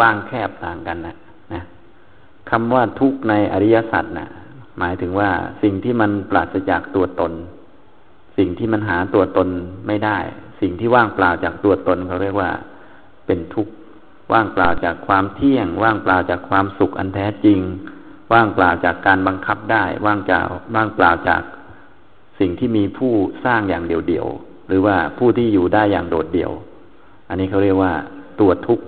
ว้างแคบต่างกันนะนะคำว่าทุกข์ในอริยสัจนะหมายถึงว่าสิ่งที่มันปราศจากตัวตน สิ่งที่มันหาตัวตนไม่ได้ สิ่งที่ว่างเปล่าจากตัวตนเขาเรียกว่าเป็นทุกข์ว่างเปล่าจากความเที่ยง ว่างเปล่าจากความสุขอันแท้จริง ว่างเปล่าจากการบังคับได้ ว่างจากว่างเปล่าจากสิ่งที่มีผู้สร้างอย่างเดียวๆหรือว่าผู้ที่อยู่ได้อย่างโดดเดี่ยว อันนี้เขาเรียกว่าตัวทุกข์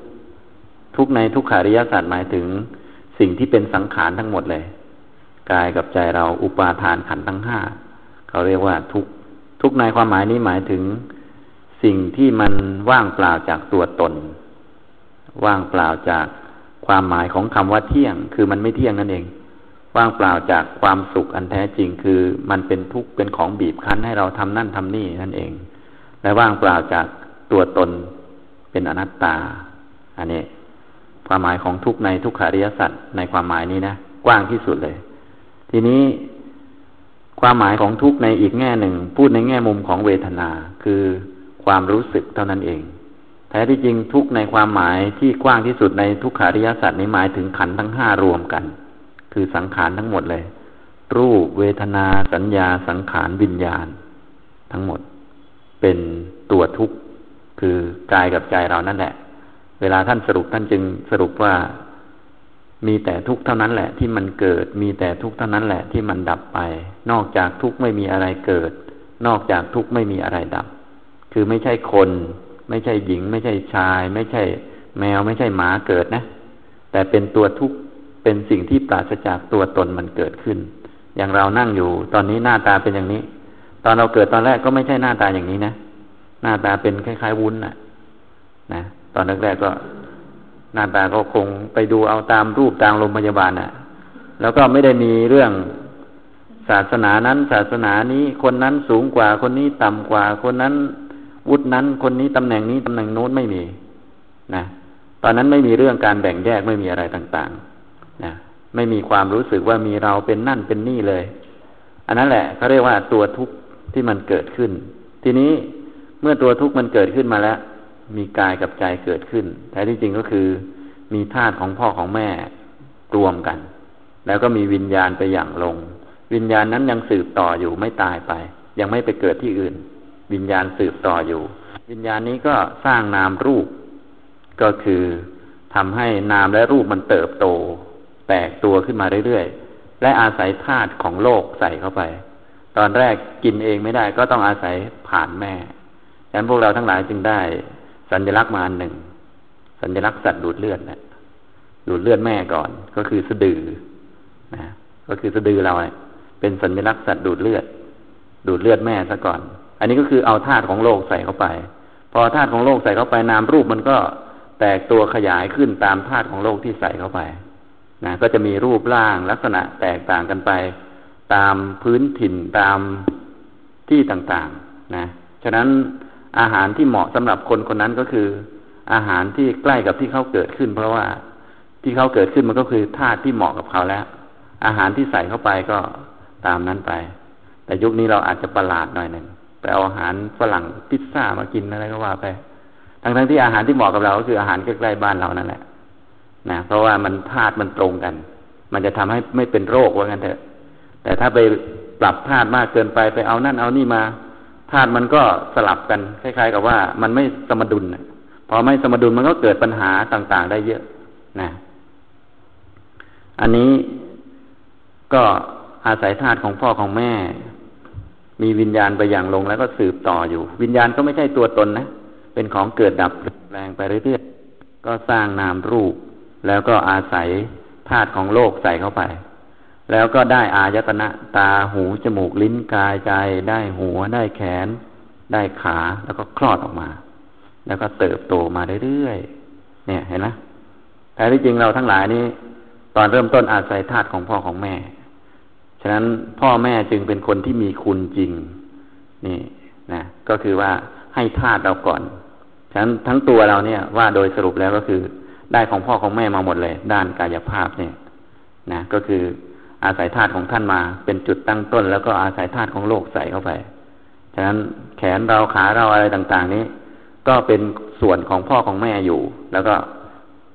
ทุกในทุกขาริยศาสัจหมายถึงสิ่งที่เป็นสังขารทั้งหมดเลย กายกับใจเราอุปาทานขันธ์ทั้งห้าเขาเรียกว่าทุกทุกในความหมายนี้หมายถึงสิ่งที่มันว่างเปล่าจากตัวตน ว่างเปล่าจากความหมายของคำว่าเที่ยง คือมันไม่เที่ยงนั่นเอง ว่างเปล่าจากความสุขอันแท้จริง คือมันเป็นทุกข์เป็นของบีบคั้นให้เราทำนั่นทำนี่นั่นเอง และว่างเปล่าจากตัวตนเป็นอนัตตา อันนี้ ความหมายของทุกข์ในทุกขาริยสัจในความหมายนี้นะกว้างที่สุดเลย ทีนี้ความหมายของทุกข์ในอีกแง่หนึ่ง พูดในแง่มุมของเวทนา คือความรู้สึกเท่านั้นเองแท้ที่จริงทุกข์ในความหมายที่กว้างที่สุดในทุกขาริยสัจนี้หมายถึงขันทั้งห้ารวมกัน คือสังขารทั้งหมดเลย รูปเวทนาสัญญาสังขารวิญญาณ ทั้งหมด เป็นตัวทุกข์คือกายกับใจเรานั่นแหละ เวลาท่านสรุปท่านจึงสรุปว่ามีแต่ทุกข์เท่านั้นแหละที่มันเกิด มีแต่ทุกข์เท่านั้นแหละที่มันดับไป นอกจากทุกข์ไม่มีอะไรเกิด นอกจากทุกข์ไม่มีอะไรดับ คือไม่ใช่คน ไม่ใช่หญิง ไม่ใช่ชาย ไม่ใช่แมวไม่ใช่หมาเกิดนะ แต่เป็นตัวทุกข์เป็นสิ่งที่ปราศจากตัวตนมันเกิดขึ้น อย่างเรานั่งอยู่ ตอนนี้หน้าตาเป็นอย่างนี้ ตอนเราเกิดตอนแรกก็ไม่ใช่หน้าตาอย่างนี้นะ หน้าตาเป็นคล้ายๆวุ้นน่ะนะ ตอนแรกๆก็หน้าตาก็คงไปดูเอาตามรูปตามโรงพยาบาลน่ะ แล้วก็ไม่ได้มีเรื่องศาสนานั้น ศาสนานี้คนนั้นสูงกว่าคนนี้ต่ำกว่า คนนั้นวุฒินั้น คนนี้ตำแหน่งนี้ตำแหน่งโน้นไม่มีนะตอนนั้นไม่มีเรื่องการแบ่งแยกไม่มีอะไรต่างๆนะไม่มีความรู้สึกว่ามีเราเป็นนั่นเป็นนี่เลย อันนั้นแหละเขาเรียกว่าตัวทุกข์ที่มันเกิดขึ้น ทีนี้เมื่อตัวทุกข์มันเกิดขึ้นมาแล้ว มีกายกับใจเกิดขึ้น แต่ที่จริงก็คือมีธาตุของพ่อของแม่รวมกัน แล้วก็มีวิญญาณไปอย่างลง วิญญาณนั้นยังสืบต่ออยู่ไม่ตายไป ยังไม่ไปเกิดที่อื่น วิญญาณสืบต่ออยู่ วิญญาณนี้ก็สร้างนามรูป ก็คือทำให้นามและรูปมันเติบโต แตกตัวขึ้นมาเรื่อยๆ และอาศัยธาตุของโลกใส่เข้าไป ตอนแรกกินเองไม่ได้ก็ต้องอาศัยผ่านแม่ฉะนั้นพวกเราทั้งหลายจึงได้ สัญลักษณ์มาอันหนึ่ง สัญลักษณ์สัตว์ดูดเลือดนะดูดเลือดแม่ก่อน ก็คือสะดือนะก็คือสะดือเราเนี่ยเป็นสัญลักษณ์สัตว์ดูดเลือด ดูดเลือดแม่ซะก่อน อันนี้ก็คือเอาธาตุของโลกใส่เข้าไป พอธาตุของโลกใส่เข้าไปนามรูปมันก็แตกตัวขยายขึ้นตามธาตุของโลกที่ใส่เข้าไปนะก็จะมีรูปร่างลักษณะแตกต่างกันไป ตามพื้นถิ่นตามที่ต่างๆ นะ ฉะนั้น อาหารที่เหมาะสำหรับคนคนนั้นก็คือ อาหารที่ใกล้กับที่เขาเกิดขึ้น เพราะว่าที่เขาเกิดขึ้นมันก็คือธาตุที่เหมาะกับเขาแล้ว อาหารที่ใส่เข้าไปก็ตามนั้นไป แต่ยุคนี้เราอาจจะประหลาดหน่อยหนึ่งไปเอาอาหารฝรั่งพิซซ่ามากินอะไรก็ว่าไป ทั้งทั้งที่อาหารที่เหมาะกับเราก็คืออาหารใกล้ๆบ้านเรานั่นแหละนะเพราะว่ามันธาตุมันตรงกัน มันจะทำให้ไม่เป็นโรคว่างั้นเถอะ แต่ถ้าไปปรับธาตุมากเกินไปไปเอานั่นเอานี่มา ธาตุมันก็สลับกัน คล้าย ๆ กับว่า มันไม่สมดุลพอไม่สมดุลมันก็เกิดปัญหาต่างๆ ได้เยอะนะ อันนี้ก็อาศัยธาตุของพ่อของแม่ มีวิญญาณไปอย่างลงแล้วก็สืบต่ออยู่ วิญญาณก็ไม่ใช่ตัวตนนะ เป็นของเกิดดับแปลงไปเรื่อยๆก็สร้างนามรูป แล้วก็อาศัยธาตุของโลกใส่เข้าไป แล้วก็ได้อายตนะตาหูจมูกลิ้นกายใจ ได้หัวได้แขน ได้ขาแล้วก็คลอดออกมา แล้วก็เติบโตมาเรื่อยๆเนี่ยเห็นไหมแต่ที่จริงเราทั้งหลายนี้ตอนเริ่มต้นอาศัยธาตุของพ่อของแม่ ฉะนั้นพ่อแม่จึงเป็นคนที่มีคุณจริง นี่นะก็คือว่าให้ธาตุเราก่อน ฉะนั้นทั้งตัวเราเนี่ยว่าโดยสรุปแล้วก็คือ ได้ของพ่อของแม่มาหมดเลย ด้านกายภาพเนี่ย นะก็คือ อาศัยธาตุของท่านมา เป็นจุดตั้งต้น แล้วก็อาศัยธาตุของโลกใส่เข้าไป ฉะนั้นแขนเราขาเราอะไรต่างๆ นี้ ก็เป็นส่วนของพ่อของแม่อยู่ แล้วก็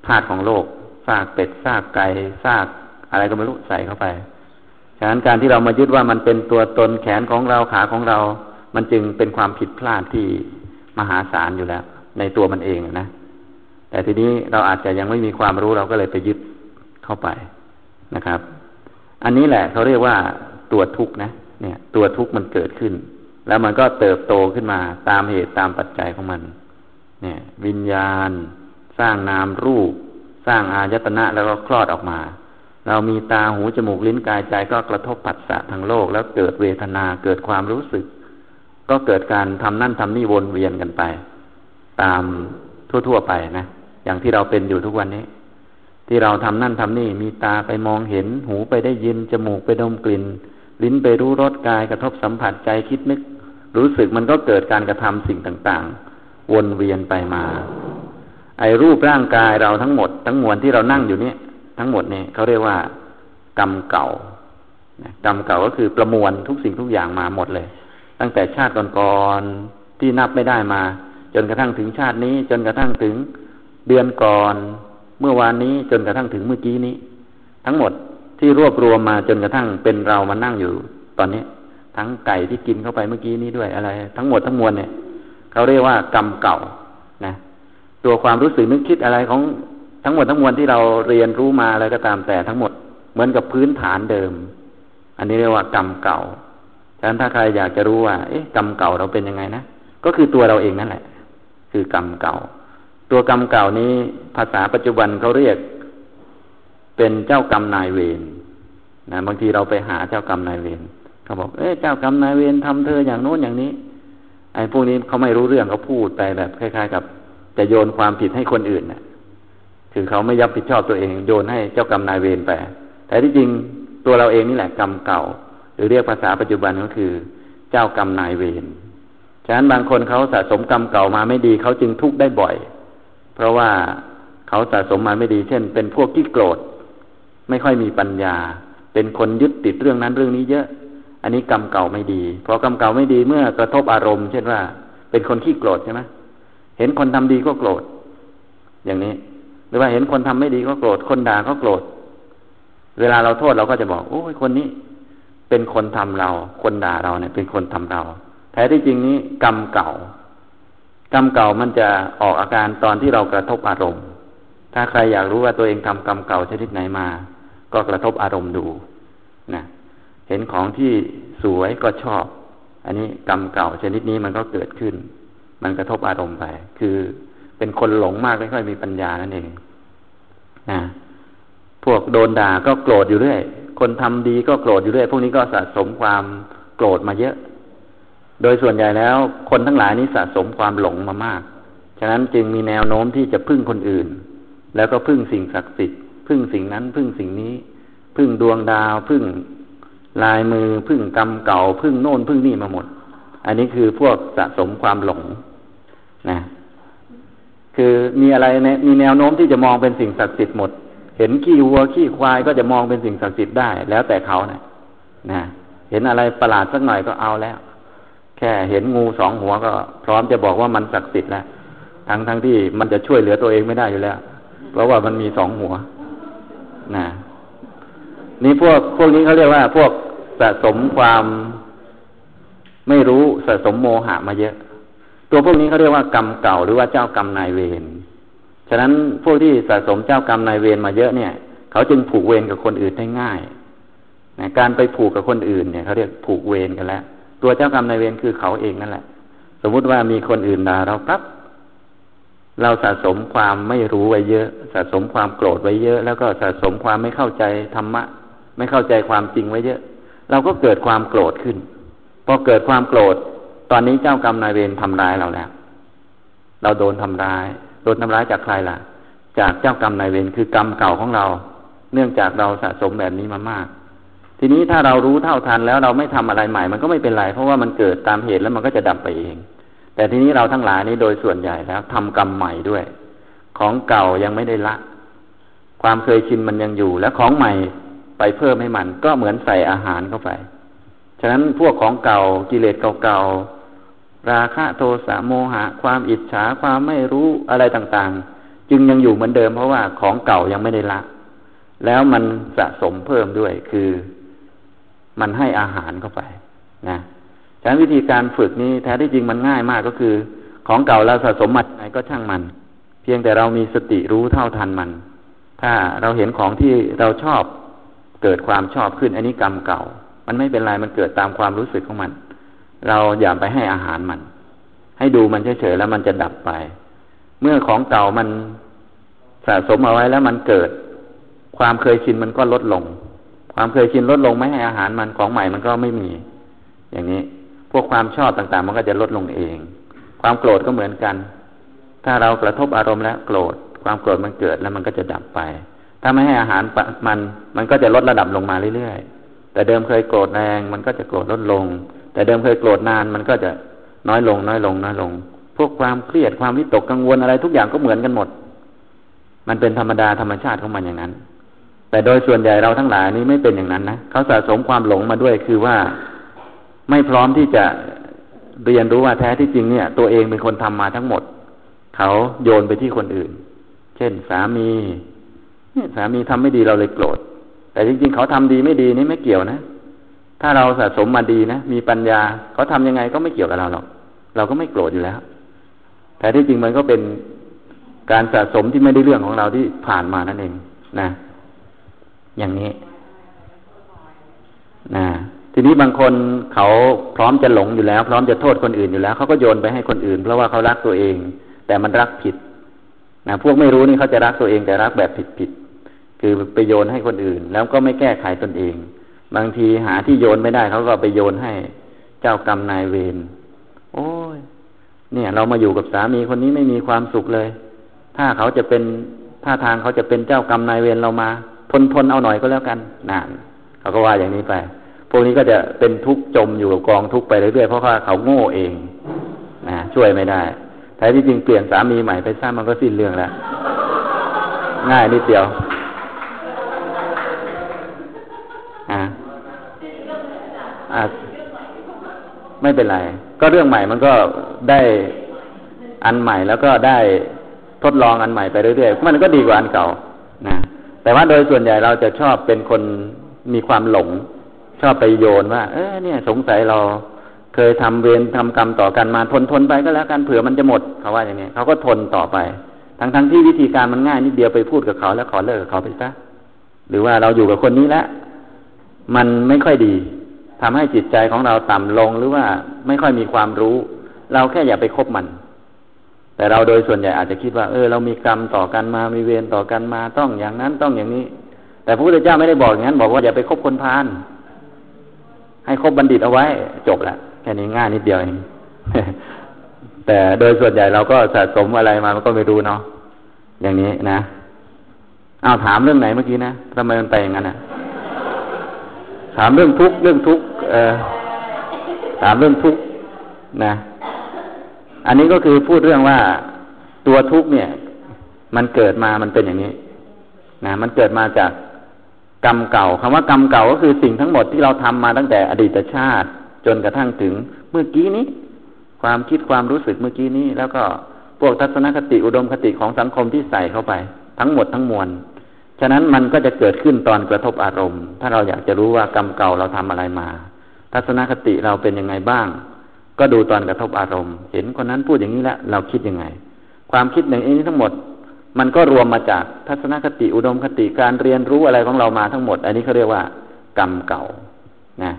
ธาตุของโลกซากเป็ดซากไก่ซากอะไรก็ไม่รู้ใส่เข้าไป ฉะนั้นการที่เรามายึดว่ามันเป็นตัวตนแขนของเราขาของเรา มันจึงเป็นความผิดพลาดที่มหาศาลอยู่แล้ว ในตัวมันเองนะ แต่ทีนี้เราอาจจะยังไม่มีความรู้เราก็เลยไปยึดเข้าไปนะครับ อันนี้แหละเขาเรียกว่าตัวทุกข์นะ เนี่ย ตัวทุกข์มันเกิดขึ้น แล้วมันก็เติบโตขึ้นมาตามเหตุตามปัจจัยของมัน เนี่ย วิญญาณ สร้างนามรูป สร้างอายตนะแล้วก็คลอดออกมา เรามีตาหูจมูกลิ้นกายใจก็กระทบปัสสะทางโลก แล้วเกิดเวทนาเกิดความรู้สึก ก็เกิดการทำนั่นทำนี่วนเวียนกันไป ตามทั่ว ๆ ไปนะอย่างที่เราเป็นอยู่ทุกวันนี้ ที่เราทำนั่นทำนี่มีตาไปมองเห็น หูไปได้ยิน จมูกไปดมกลิ่น ลิ้นไปรู้รสกายกระทบสัมผัสใจคิดนึก รู้สึกมันก็เกิดการกระทำสิ่งต่างๆ วนเวียนไปมา ไอ้รูปร่างกายเราทั้งหมด ทั้งมวลที่เรานั่งอยู่นี้ทั้งหมดเนี่ยเขาเรียกว่ากรรมเก่ากรรมเก่าก็คือประมวลทุกสิ่งทุกอย่างมาหมดเลย ตั้งแต่ชาติก่อนๆที่นับไม่ได้มา จนกระทั่งถึงชาตินี้ จนกระทั่งถึงเดือนก่อน เมื่อวานนี้จนกระทั่งถึงเมื่อกี้นี้ ทั้งหมดที่รวบรวมมาจนกระทั่งเป็นเรามานั่งอยู่ ตอนนี้ ทั้งไก่ที่กินเข้าไปเมื่อกี้นี้ด้วยอะไร ทั้งหมดทั้งมวลเนี่ยเขาเรียกว่ากรรมเก่านะ ตัวความรู้สึกนึกคิดอะไรของทั้งหมดทั้งมวลที่เราเรียนรู้มาอะไรก็ตามแต่ทั้งหมดเหมือนกับพื้นฐานเดิม อันนี้เรียกว่ากรรมเก่าฉะนั้นถ้าใครอยากจะรู้ว่า เอ๊ะกรรมเก่าเราเป็นยังไงนะก็คือตัวเราเองนั่นแหละ คือกรรมเก่า ตัวกรรมเก่านี้ภาษาปัจจุบันเขาเรียก เป็นเจ้ากรรมนายเวรนะบางทีเราไปหาเจ้ากรรมนายเวรเขาบอกเอ๊ะเจ้ากรรมนายเวรทำเธออย่างโน้นอย่างนี้ ไอ้พวกนี้เขาไม่รู้เรื่องเขาพูดไปแบบคล้าย ๆ กับจะโยนความผิดให้คนอื่นนะคือเขาไม่ยับผิดชอบตัวเองโยนให้เจ้ากรรมนายเวรไป แต่ที่จริงตัวเราเองนี่แหละกรรมเก่า หรือเรียกภาษาปัจจุบันก็คือ เจ้ากรรมนายเวรฉะนั้นบางคนเขาสะสมกรรมเก่ามาไม่ดีเขาจึงทุกข์ได้บ่อย เพราะว่าเขาสะสมมาไม่ดี เช่น เป็นพวกที่โกรธ ไม่ค่อยมีปัญญา เป็นคนยึดติดเรื่องนั้นเรื่องนี้เยอะ อันนี้กรรมเก่าไม่ดีเพราะกรรมเก่าไม่ดีเมื่อกระทบอารมณ์ เช่นว่า เป็นคนขี้โกรธใช่ไหมเห็นคนทำดีก็โกรธ อย่างนี้ หรือว่าเห็นคนทำไม่ดีก็โกรธ คนด่าก็โกรธ เวลาเราโทษเราก็จะบอกโอ้ยคนนี้ เป็นคนทำเรา คนด่าเราเนี่ย เป็นคนทำเราแท้ที่จริงนี้กรรมเก่า กรรมเก่ามันจะออกอาการตอนที่เรากระทบอารมณ์ ถ้าใครอยากรู้ว่าตัวเองทำกรรมเก่าชนิดไหนมา ก็กระทบอารมณ์ดูนะเห็นของที่สวยก็ชอบ อันนี้กรรมเก่าชนิดนี้มันก็เกิดขึ้น มันกระทบอารมณ์ไป คือเป็นคนหลงมากไม่ค่อยมีปัญญานั่นเองนะพวกโดนด่าก็โกรธอยู่เรื่อย คนทำดีก็โกรธอยู่เรื่อย พวกนี้ก็สะสมความโกรธมาเยอะ โดยส่วนใหญ่แล้ว คนทั้งหลายนี้สะสมความหลงมามาก ฉะนั้นจึงมีแนวโน้มที่จะพึ่งคนอื่น แล้วก็พึ่งสิ่งศักดิ์สิทธิ์พึ่งสิ่งนั้นพึ่งสิ่งนี้ พึ่งดวงดาวพึ่งลายมือพึ่งกรรมเก่า พึ่งโน่นพึ่งนี่มาหมด อันนี้คือพวกสะสมความหลงนะคือมีอะไรเนี่ยมีแนวโน้มที่จะมองเป็นสิ่งศักดิ์สิทธิ์หมด เห็นขี้วัวขี้ควายก็จะมองเป็นสิ่งศักดิ์สิทธิ์ได้ แล้วแต่เขาเนะนะ เห็นอะไรประหลาดสักหน่อยก็เอาแล้ว แค่เห็นงูสองหัวก็ พร้อมจะบอกว่ามันศักดิ์สิทธิ์แล้วทั้งทั้งที่มันจะช่วยเหลือตัวเองไม่ได้อยู่แล้ว เพราะว่ามันมีสองหัวนะนี่พวกพวกนี้เขาเรียกว่า พวกสะสมความไม่รู้สะสมโมหะมาเยอะ ตัวพวกนี้เขาเรียกว่ากรรมเก่าหรือว่าเจ้ากรรมนายเวรฉะนั้นพวกที่สะสมเจ้ากรรมนายเวรมาเยอะเนี่ย เขาจึงผูกเวรกับคนอื่นได้ง่ายนะการไปผูกกับคนอื่นเนี่ยเขาเรียกผูกเวรกันแล้ว ตัวเจ้ากรรมนายเวรคือเขาเองนั่นแหละ สมมุติว่ามีคนอื่นด่าเราปั๊บเราสะสมความไม่รู้ไว้เยอะ สะสมความโกรธไว้เยอะ แล้วก็สะสมความไม่เข้าใจธรรมะ ไม่เข้าใจความจริงไว้เยอะ เราก็เกิดความโกรธขึ้นพอเกิดความโกรธ ตอนนี้เจ้ากรรมนายเวรทำร้ายเราแล้วเราโดนทำร้าย โดนทำร้ายจากใครล่ะ จากเจ้ากรรมนายเวรคือกรรมเก่าของเรา เนื่องจากเราสะสมแบบนี้มามาก ทีนี้ถ้าเรารู้เท่าทันแล้วเราไม่ทำอะไรใหม่ มันก็ไม่เป็นไร เพราะว่ามันเกิดตามเหตุแล้วมันก็จะดับไปเอง แต่ทีนี้เราทั้งหลายนี้โดยส่วนใหญ่แล้วทำกรรมใหม่ด้วย ของเก่ายังไม่ได้ละ ความเคยชินมันยังอยู่ และของใหม่ไปเพิ่มให้มัน ก็เหมือนใส่อาหารเข้าไป ฉะนั้นพวกของเก่ากิเลสเก่าๆราคะโทสะโมหะ ความอิจฉาความไม่รู้อะไรต่างๆ จึงยังอยู่เหมือนเดิมเพราะว่าของเก่ายังไม่ได้ละ แล้วมันสะสมเพิ่มด้วยคือ มันให้อาหารเข้าไปนะฉะนั้นวิธีการฝึกนี้แท้ที่จริงมันง่ายมากก็คือ ของเก่าเราสะสมมาไหนก็ช่างมัน เพียงแต่เรามีสติรู้เท่าทันมัน ถ้าเราเห็นของที่เราชอบเกิดความชอบขึ้นอันนี้กรรมเก่า มันไม่เป็นไรมันเกิดตามความรู้สึกของมัน เราอย่าไปให้อาหารมัน ให้ดูมันเฉยๆแล้วมันจะดับไป เมื่อของเก่ามันสะสมเอาไว้แล้วมันเกิด ความเคยชินมันก็ลดลง ความเคยชินลดลงไม่ให้อาหารมันของใหม่มันก็ไม่มี อย่างนี้ พวกความชอบต่างๆ มันก็จะลดลงเอง ความโกรธก็เหมือนกัน ถ้าเรากระทบอารมณ์แล้วโกรธ ความโกรธมันเกิดแล้วมันก็จะดับไป ถ้าไม่ให้อาหารมันมันก็จะลดระดับลงมาเรื่อยๆ แต่เดิมเคยโกรธแรงมันก็จะโกรธลดลง แต่เดิมเคยโกรธนานมันก็จะน้อยลง น้อยลง น้อยลง พวกความเครียดความวิตกกังวลอะไรทุกอย่างก็เหมือนกันหมด มันเป็นธรรมดาธรรมชาติของมันอย่างนั้น แต่โดยส่วนใหญ่เราทั้งหลายนี้ไม่เป็นอย่างนั้นนะเขาสะสมความหลงมาด้วยคือว่าไม่พร้อมที่จะเรียนรู้ว่าแท้ที่จริงเนี่ย ตัวเองเป็นคนทำมาทั้งหมด เขาโยนไปที่คนอื่น เช่นสามีสามีทำไม่ดีเราเลยโกรธ แต่จริงๆ เขาทำดีไม่ดีนี่ไม่เกี่ยวนะ ถ้าเราสะสมมาดีนะมีปัญญาเขาทำยังไงก็ไม่เกี่ยวกับเราหรอกเราก็ไม่โกรธอยู่แล้ว แต่ที่จริงมันก็เป็นการสะสมที่ไม่ได้เรื่องของเราที่ผ่านมานั่นเอง นะ อย่างนี้นะทีนี้บางคนเขาพร้อมจะหลงอยู่แล้ว พร้อมจะโทษคนอื่นอยู่แล้วเขาก็โยนไปให้คนอื่น เพราะว่าเขารักตัวเอง แต่มันรักผิดนะพวกไม่รู้นี่เขาจะรักตัวเองแต่รักแบบผิดผิดคือไปโยนให้คนอื่น แล้วก็ไม่แก้ไขตนเอง บางทีหาที่โยนไม่ได้เขาก็ไปโยนให้เจ้ากรรมนายเวรโอ้ยเนี่ย เรามาอยู่กับสามีคนนี้ไม่มีความสุขเลย ถ้าเขาจะเป็นท่าทางเขาจะเป็นเจ้ากรรมนายเวรเรามา ทนทนเอาหน่อยก็แล้วกันนานเขาก็ว่าอย่างนี้ไป พวกนี้ก็จะเป็นทุกข์จมอยู่กับกองทุกข์ไปเรื่อยๆเพราะว่าเขาโง่เองนะช่วยไม่ได้แต่ที่จริงเปลี่ยนสามีใหม่ไปสร้างมันก็สิ้นเรื่องแล้ว ง่ายนิดเดียวอ่าอ่าไม่เป็นไร ก็เรื่องใหม่มันก็ได้อันใหม่แล้วก็ได้ทดลองอันใหม่ไปเรื่อยๆ มันก็ดีกว่าอันเก่า นะ แต่ว่าโดยส่วนใหญ่เราจะชอบเป็นคนมีความหลง ชอบไปโยนว่า เออเนี่ย สงสัยเราเคยทำเวรทำกรรมต่อกันมาทนทนไปก็แล้วกันเผื่อมันจะหมดเขาว่าอย่างนี้เขาก็ทนต่อไป ทั้งทั้งที่วิธีการมันง่ายนิดเดียวไปพูดกับเขาแล้วขอเลิกกับเขาไปซะหรือว่าเราอยู่กับคนนี้แล้วมันไม่ค่อยดีทำให้จิตใจของเราต่ำลงหรือว่าไม่ค่อยมีความรู้ เราแค่อย่าไปคบมัน แต่เราโดยส่วนใหญ่อาจจะคิดว่าเออเรามีกรรมต่อกันมามีเวรต่อกันมาต้องอย่างนั้นต้องอย่างนี้ แต่พระพุทธเจ้าไม่ได้บอกอย่างนั้น บอกว่าอย่าไปคบคนพาลให้คบบัณฑิตเอาไว้ จบละแค่นี้ง่ายนิดเดียวเองแต่โดยส่วนใหญ่เราก็สะสมอะไรมามันก็ไม่รู้เนาะอย่างนี้นะเอาถามเรื่องไหนเมื่อกี้นะทำไมมันไปอย่างนั้นนะถามเรื่องทุกข์เรื่องทุกข์เออถามเรื่องทุกข์นะ อันนี้ก็คือพูดเรื่องว่าตัวทุกข์เนี่ย มันเกิดมามันเป็นอย่างนี้นะมันเกิดมาจากกรรมเก่าคำว่ากรรมเก่าก็คือสิ่งทั้งหมดที่เราทำมาตั้งแต่อดีตชาติ จนกระทั่งถึงเมื่อกี้นี้ ความคิดความรู้สึกเมื่อกี้นี้ แล้วก็พวกทัศนคติอุดมคติของสังคมที่ใส่เข้าไป ทั้งหมดทั้งมวลฉะนั้นมันก็จะเกิดขึ้นตอนกระทบอารมณ์ ถ้าเราอยากจะรู้ว่ากรรมเก่าเราทำอะไรมา ทัศนคติเราเป็นยังไงบ้าง ก็ดูตอนกระทบอารมณ์ เห็นคนนั้นพูดอย่างนี้แล้วเราคิดยังไง ความคิดอย่างนี้ทั้งหมด มันก็รวมมาจากทัศนคติอุดมคติการเรียนรู้อะไรของเรามาทั้งหมด อันนี้เขาเรียกว่ากรรมเก่านะ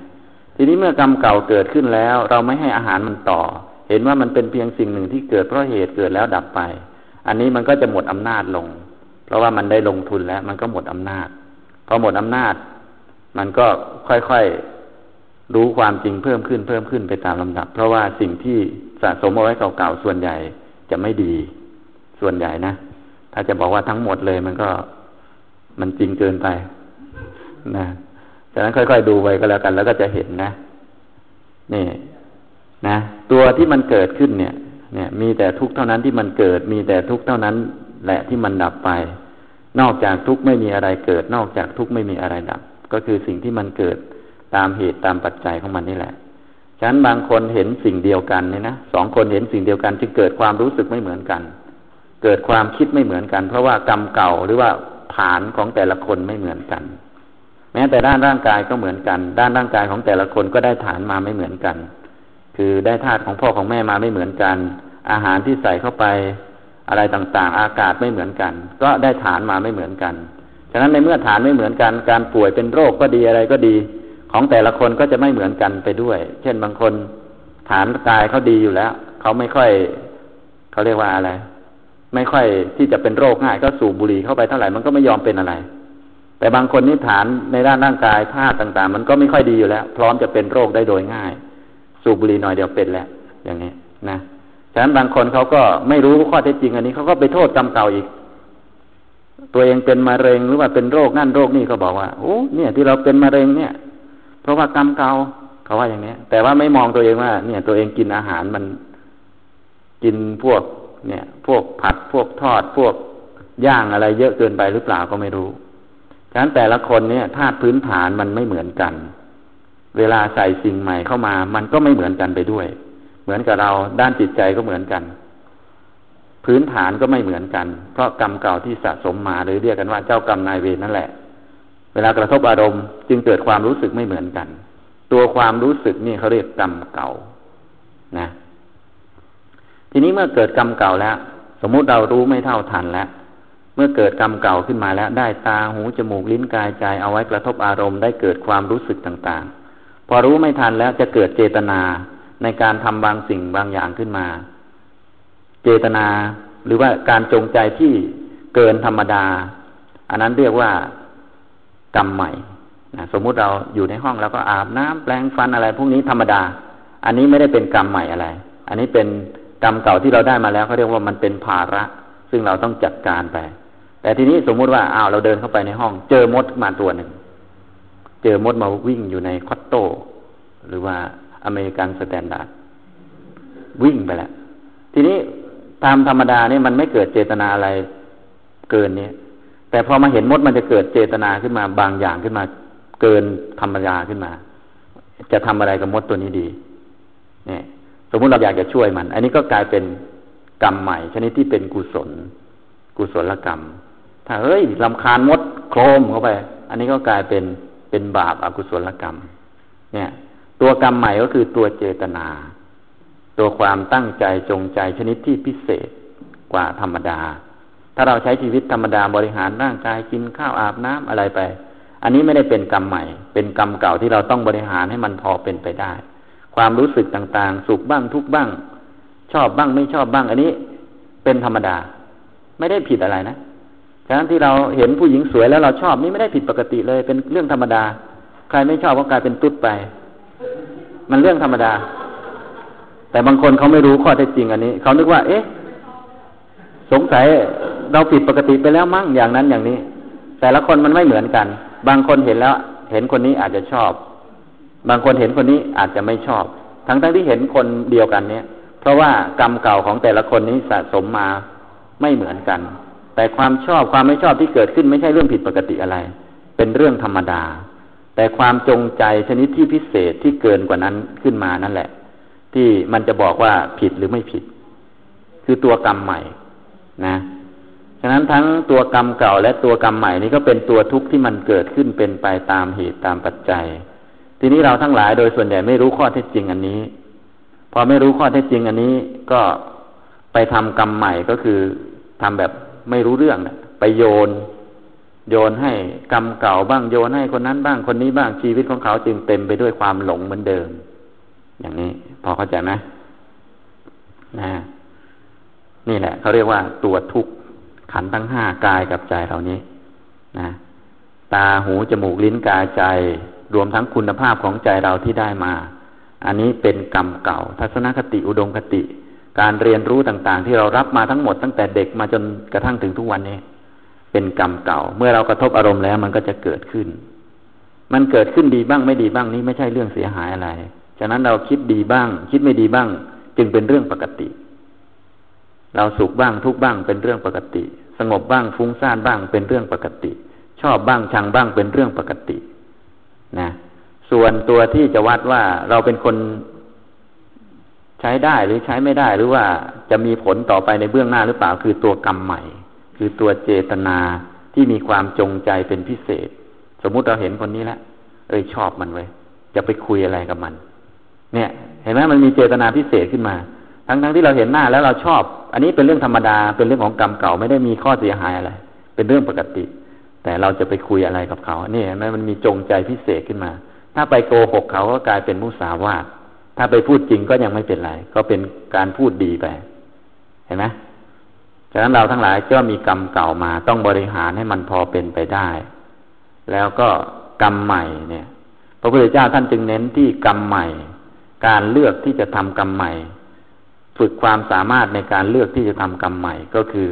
ทีนี้เมื่อกรรมเก่าเกิดขึ้นแล้ว เราไม่ให้อาหารมันต่อ เห็นว่ามันเป็นเพียงสิ่งหนึ่งที่เกิดเพราะเหตุเกิดแล้วดับไป อันนี้มันก็จะหมดอำนาจลง เพราะว่ามันได้ลงทุนแล้ว มันก็หมดอำนาจพอหมดอำนาจ มันก็ค่อยๆ รู้ความจริงเพิ่มขึ้นเพิ่มขึ้นไปตามลำดับ เพราะว่าสิ่งที่สะสมเอาไว้เก่าๆส่วนใหญ่จะไม่ดี ส่วนใหญ่นะ ถ้าจะบอกว่าทั้งหมดเลยมันก็มันจริงเกินไป นะฉะนั้นค่อยๆดูไปก็แล้วกัน แล้วก็จะเห็นนะ นี่ นะ ตัวที่มันเกิดขึ้นเนี่ย เนี่ย มีแต่ทุกเท่านั้นที่มันเกิด มีแต่ทุกเท่านั้น แหละที่มันดับไป นอกจากทุกไม่มีอะไรเกิด นอกจากทุกไม่มีอะไรดับ ก็คือสิ่งที่มันเกิด ตามเหตุตามปัจจัยของมันนี่แหละฉะนั้นบางคนเห็นสิ่งเดียวกันเนี่ยนะสองคนเห็นสิ่งเดียวกัน จึงเกิดความรู้สึกไม่เหมือนกัน เกิดความคิดไม่เหมือนกัน เพราะว่ากรรมเก่าหรือว่าฐานของแต่ละคนไม่เหมือนกัน แม้แต่ด้านร่างกายก็เหมือนกัน ด้านร่างกายของแต่ละคนก็ได้ฐานมาไม่เหมือนกัน คือได้ธาตุของพ่อของแม่มาไม่เหมือนกัน อาหารที่ใส่เข้าไปอะไรต่างๆ อากาศไม่เหมือนกัน ก็ได้ฐานมาไม่เหมือนกัน ฉะนั้นในเมื่อฐานไม่เหมือนกัน การป่วยเป็นโรคก็ดีอะไรก็ดี ของแต่ละคนก็จะไม่เหมือนกันไปด้วย เช่นบางคนฐานกายเขาดีอยู่แล้ว เขาไม่ค่อยเขาเรียกว่าอะไร ไม่ค่อยที่จะเป็นโรคง่ายก็สูบบุหรี่เข้าไปเท่าไหร่มันก็ไม่ยอมเป็นอะไร แต่บางคนนี่ฐานในด้านร่างกายธาตุต่างๆ มันก็ไม่ค่อยดีอยู่แล้ว พร้อมจะเป็นโรคได้โดยง่าย สูบบุหรี่หน่อยเดียวเป็นแล้วอย่างนี้นะฉะนั้นบางคนเขาก็ไม่รู้ข้อเท็จจริงอันนี้เขาก็ไปโทษกรรมเก่าอีก ตัวเองเป็นมะเร็งหรือว่าเป็นโรคนั่นโรคนี่เขาบอกว่าโอ้เนี่ย ที่เราเป็นมะเร็งเนี่ย ราะว่ากรรมเก่าเขาว่าอย่างนี้แต่ว่าไม่มองตัวเองว่า เนี่ย ตัวเองกินอาหารมันกินพวก เนี่ย พวกผัดพวกทอดพวกย่างอะไร เยอะเกินไปหรือเปล่าก็ไม่รู้ฉะนั้นแต่ละคนเนี่ยธาตุพื้นฐานมันไม่เหมือนกัน เวลาใส่สิ่งใหม่เข้ามา มันก็ไม่เหมือนกันไปด้วย เหมือนกับเราด้านจิตใจก็เหมือนกัน พื้นฐานก็ไม่เหมือนกัน เพราะกรรมเก่าที่สะสมมาเลยเรียกกันว่าเจ้ากรรมนายเวรนั่นแหละ วลากระทบอารมณ์จึงเกิดความรู้สึกไม่เหมือนกัน ตัวความรู้สึกนี่เขาเรียกกรรมเก่านะ ทีนี้เมื่อเกิดกรรมเก่าแล้ว สมมุติเรารู้ไม่เท่าทันแล้ว เมื่อเกิดกรรมเก่าขึ้นมาแล้ว ได้ตาหูจมูกลิ้นกายใจเอาไว้กระทบอารมณ์ได้เกิดความรู้สึกต่างๆ พอรู้ไม่ทันแล้วจะเกิดเจตนาในการทำบางสิ่งบางอย่างขึ้นมา เจตนาหรือว่าการจงใจที่เกินธรรมดา อันนั้นเรียกว่า กรรมใหม่นะสมมุติเราอยู่ในห้องแล้วก็อาบน้ำแปรงฟันอะไร พวกนี้ธรรมดา อันนี้ไม่ได้เป็นกรรมใหม่อะไร อันนี้เป็นกรรมเก่าที่เราได้มาแล้วเขาเรียกว่ามันเป็นภาระ ซึ่งเราต้องจัดการไป แต่ทีนี้สมมุติว่าอ้าวเราเดินเข้าไปในห้อง เจอมดมาตัวหนึ่ง เจอมดมาวิ่งอยู่ใน COTTO หรือว่า American Standard วิ่งไปแล้วทีนี้ตามธรรมดาเนี่ยมันไม่เกิดเจตนาอะไรเกินเนี้ แต่พอมาเห็นมดมันจะเกิดเจตนาขึ้นมาบางอย่างขึ้นมา เกินธรรมดาขึ้นมา จะทำอะไรกับมดตัวนี้ดี เนี่ย สมมุติเราอยากจะช่วยมัน อันนี้ก็กลายเป็นกรรมใหม่ ชนิดที่เป็นกุศล กุศลกรรม ถ้าเฮ้ยลำคาญมดโครมเข้าไป อันนี้ก็กลายเป็นเป็นบาปอากุศลกรรม เนี่ย ตัวกรรมใหม่ก็คือตัวเจตนา ตัวความตั้งใจจงใจชนิดที่พิเศษกว่าธรรมดา ถ้าเราใช้ชีวิตธรรมดาบริหารร่างกายกินข้าวอาบน้ำอะไรไป อันนี้ไม่ได้เป็นกรรมใหม่ เป็นกรรมเก่าที่เราต้องบริหารให้มันพอเป็นไปได้ ความรู้สึกต่างๆ สุขบ้างทุกบ้าง ชอบบ้างไม่ชอบบ้าง อันนี้เป็นธรรมดา ไม่ได้ผิดอะไรนะฉะนั้นที่เราเห็นผู้หญิงสวยแล้วเราชอบนี่ไม่ได้ผิดปกติเลย เป็นเรื่องธรรมดา ใครไม่ชอบก็กลายเป็นตุ๊ดไป มันเรื่องธรรมดา แต่บางคนเขาไม่รู้ข้อเท็จจริงอันนี้ เขานึกว่า เอ๊ะ สงสัยเราผิดปกติไปแล้วมั้งอย่างนั้นอย่างนี้ แต่ละคนมันไม่เหมือนกัน บางคนเห็นแล้ว เห็นคนนี้อาจจะชอบ บางคนเห็นคนนี้อาจจะไม่ชอบ ทั้งทั้งที่เห็นคนเดียวกันเนี้ยเพราะว่ากรรมเก่าของแต่ละคนนี้สะสมมาไม่เหมือนกัน แต่ความชอบความไม่ชอบที่เกิดขึ้นไม่ใช่เรื่องผิดปกติอะไร เป็นเรื่องธรรมดา แต่ความจงใจชนิดที่พิเศษที่เกินกว่านั้นขึ้นมานั่นแหละ ที่มันจะบอกว่าผิดหรือไม่ผิด คือตัวกรรมใหม่ นะฉะนั้นทั้งตัวกรรมเก่าและตัวกรรมใหม่นี้ก็เป็นตัวทุกข์ที่มันเกิดขึ้นเป็นไปตามเหตุตามปัจจัย ทีนี้เราทั้งหลายโดยส่วนใหญ่ไม่รู้ข้อเท็จจริงอันนี้ พอไม่รู้ข้อเท็จจริงอันนี้ก็ไปทำกรรมใหม่ก็คือทำแบบไม่รู้เรื่องไปโยน โยนให้กรรมเก่าบ้างโยนให้คนนั้นบ้างคนนี้บ้างชีวิตของเขาจึงเต็มไปด้วยความหลงเหมือนเดิม อย่างนี้ พอเข้าใจไหมนะ นี่แหละเขาเรียกว่าตัวทุกข์ขันทั้งห้ากายกับใจเหล่านี้นะตาหูจมูกลิ้นกายใจ รวมทั้งคุณภาพของใจเราที่ได้มา อันนี้เป็นกรรมเก่า ทัศนคติอุดมคติ การเรียนรู้ต่างๆ ที่เรารับมาทั้งหมดตั้งแต่เด็กมาจนกระทั่งถึงทุกวันนี้ เป็นกรรมเก่า เมื่อเรากระทบอารมณ์แล้วมันก็จะเกิดขึ้น มันเกิดขึ้นดีบ้างไม่ดีบ้างนี่ไม่ใช่เรื่องเสียหายอะไร ฉะนั้นเราคิดดีบ้าง คิดไม่ดีบ้าง จึงเป็นเรื่องปกติ เราสุขบ้างทุกบ้างเป็นเรื่องปกติ สงบบ้างฟุ้งซ่านบ้างเป็นเรื่องปกติ ชอบบ้างชังบ้างเป็นเรื่องปกติ นะ ส่วนตัวที่จะวัดว่าเราเป็นคนใช้ได้หรือใช้ไม่ได้หรือว่าจะมีผลต่อไปในเบื้องหน้าหรือเปล่าคือตัวกรรมใหม่ คือตัวเจตนาที่มีความจงใจเป็นพิเศษ สมมุติเราเห็นคนนี้แล้วเอ้ยชอบมันไว้จะไปคุยอะไรกับมัน เนี่ย เห็นไหมมันมีเจตนาพิเศษขึ้นมา ทั้งๆทที่เราเห็นหน้าแล้วเราชอบ อันนี้เป็นเรื่องธรรมดา เป็นเรื่องของกรรมเก่าไม่ได้มีข้อเสียหายอะไร เป็นเรื่องปกติ แต่เราจะไปคุยอะไรกับเขานี่เห็นไหมมันมีจงใจพิเศษขึ้นมา ถ้าไปโกหกเขาก็กลายเป็นมุสาวาทถ้าไปพูดจริงก็ยังไม่เป็นไร ก็เป็นการพูดดีไป เห็นไหมฉะนั้นเราทั้งหลายก็มีกรรมเก่ามาต้องบริหารให้มันพอเป็นไปได้ แล้วก็กรรมใหม่เนี่ย พระพุทธเจ้าท่านจึงเน้นที่กรรมใหม่ การเลือกที่จะทำกรรมใหม่ ฝึกความสามารถในการเลือกที่จะทำกรรมใหม่ก็คือ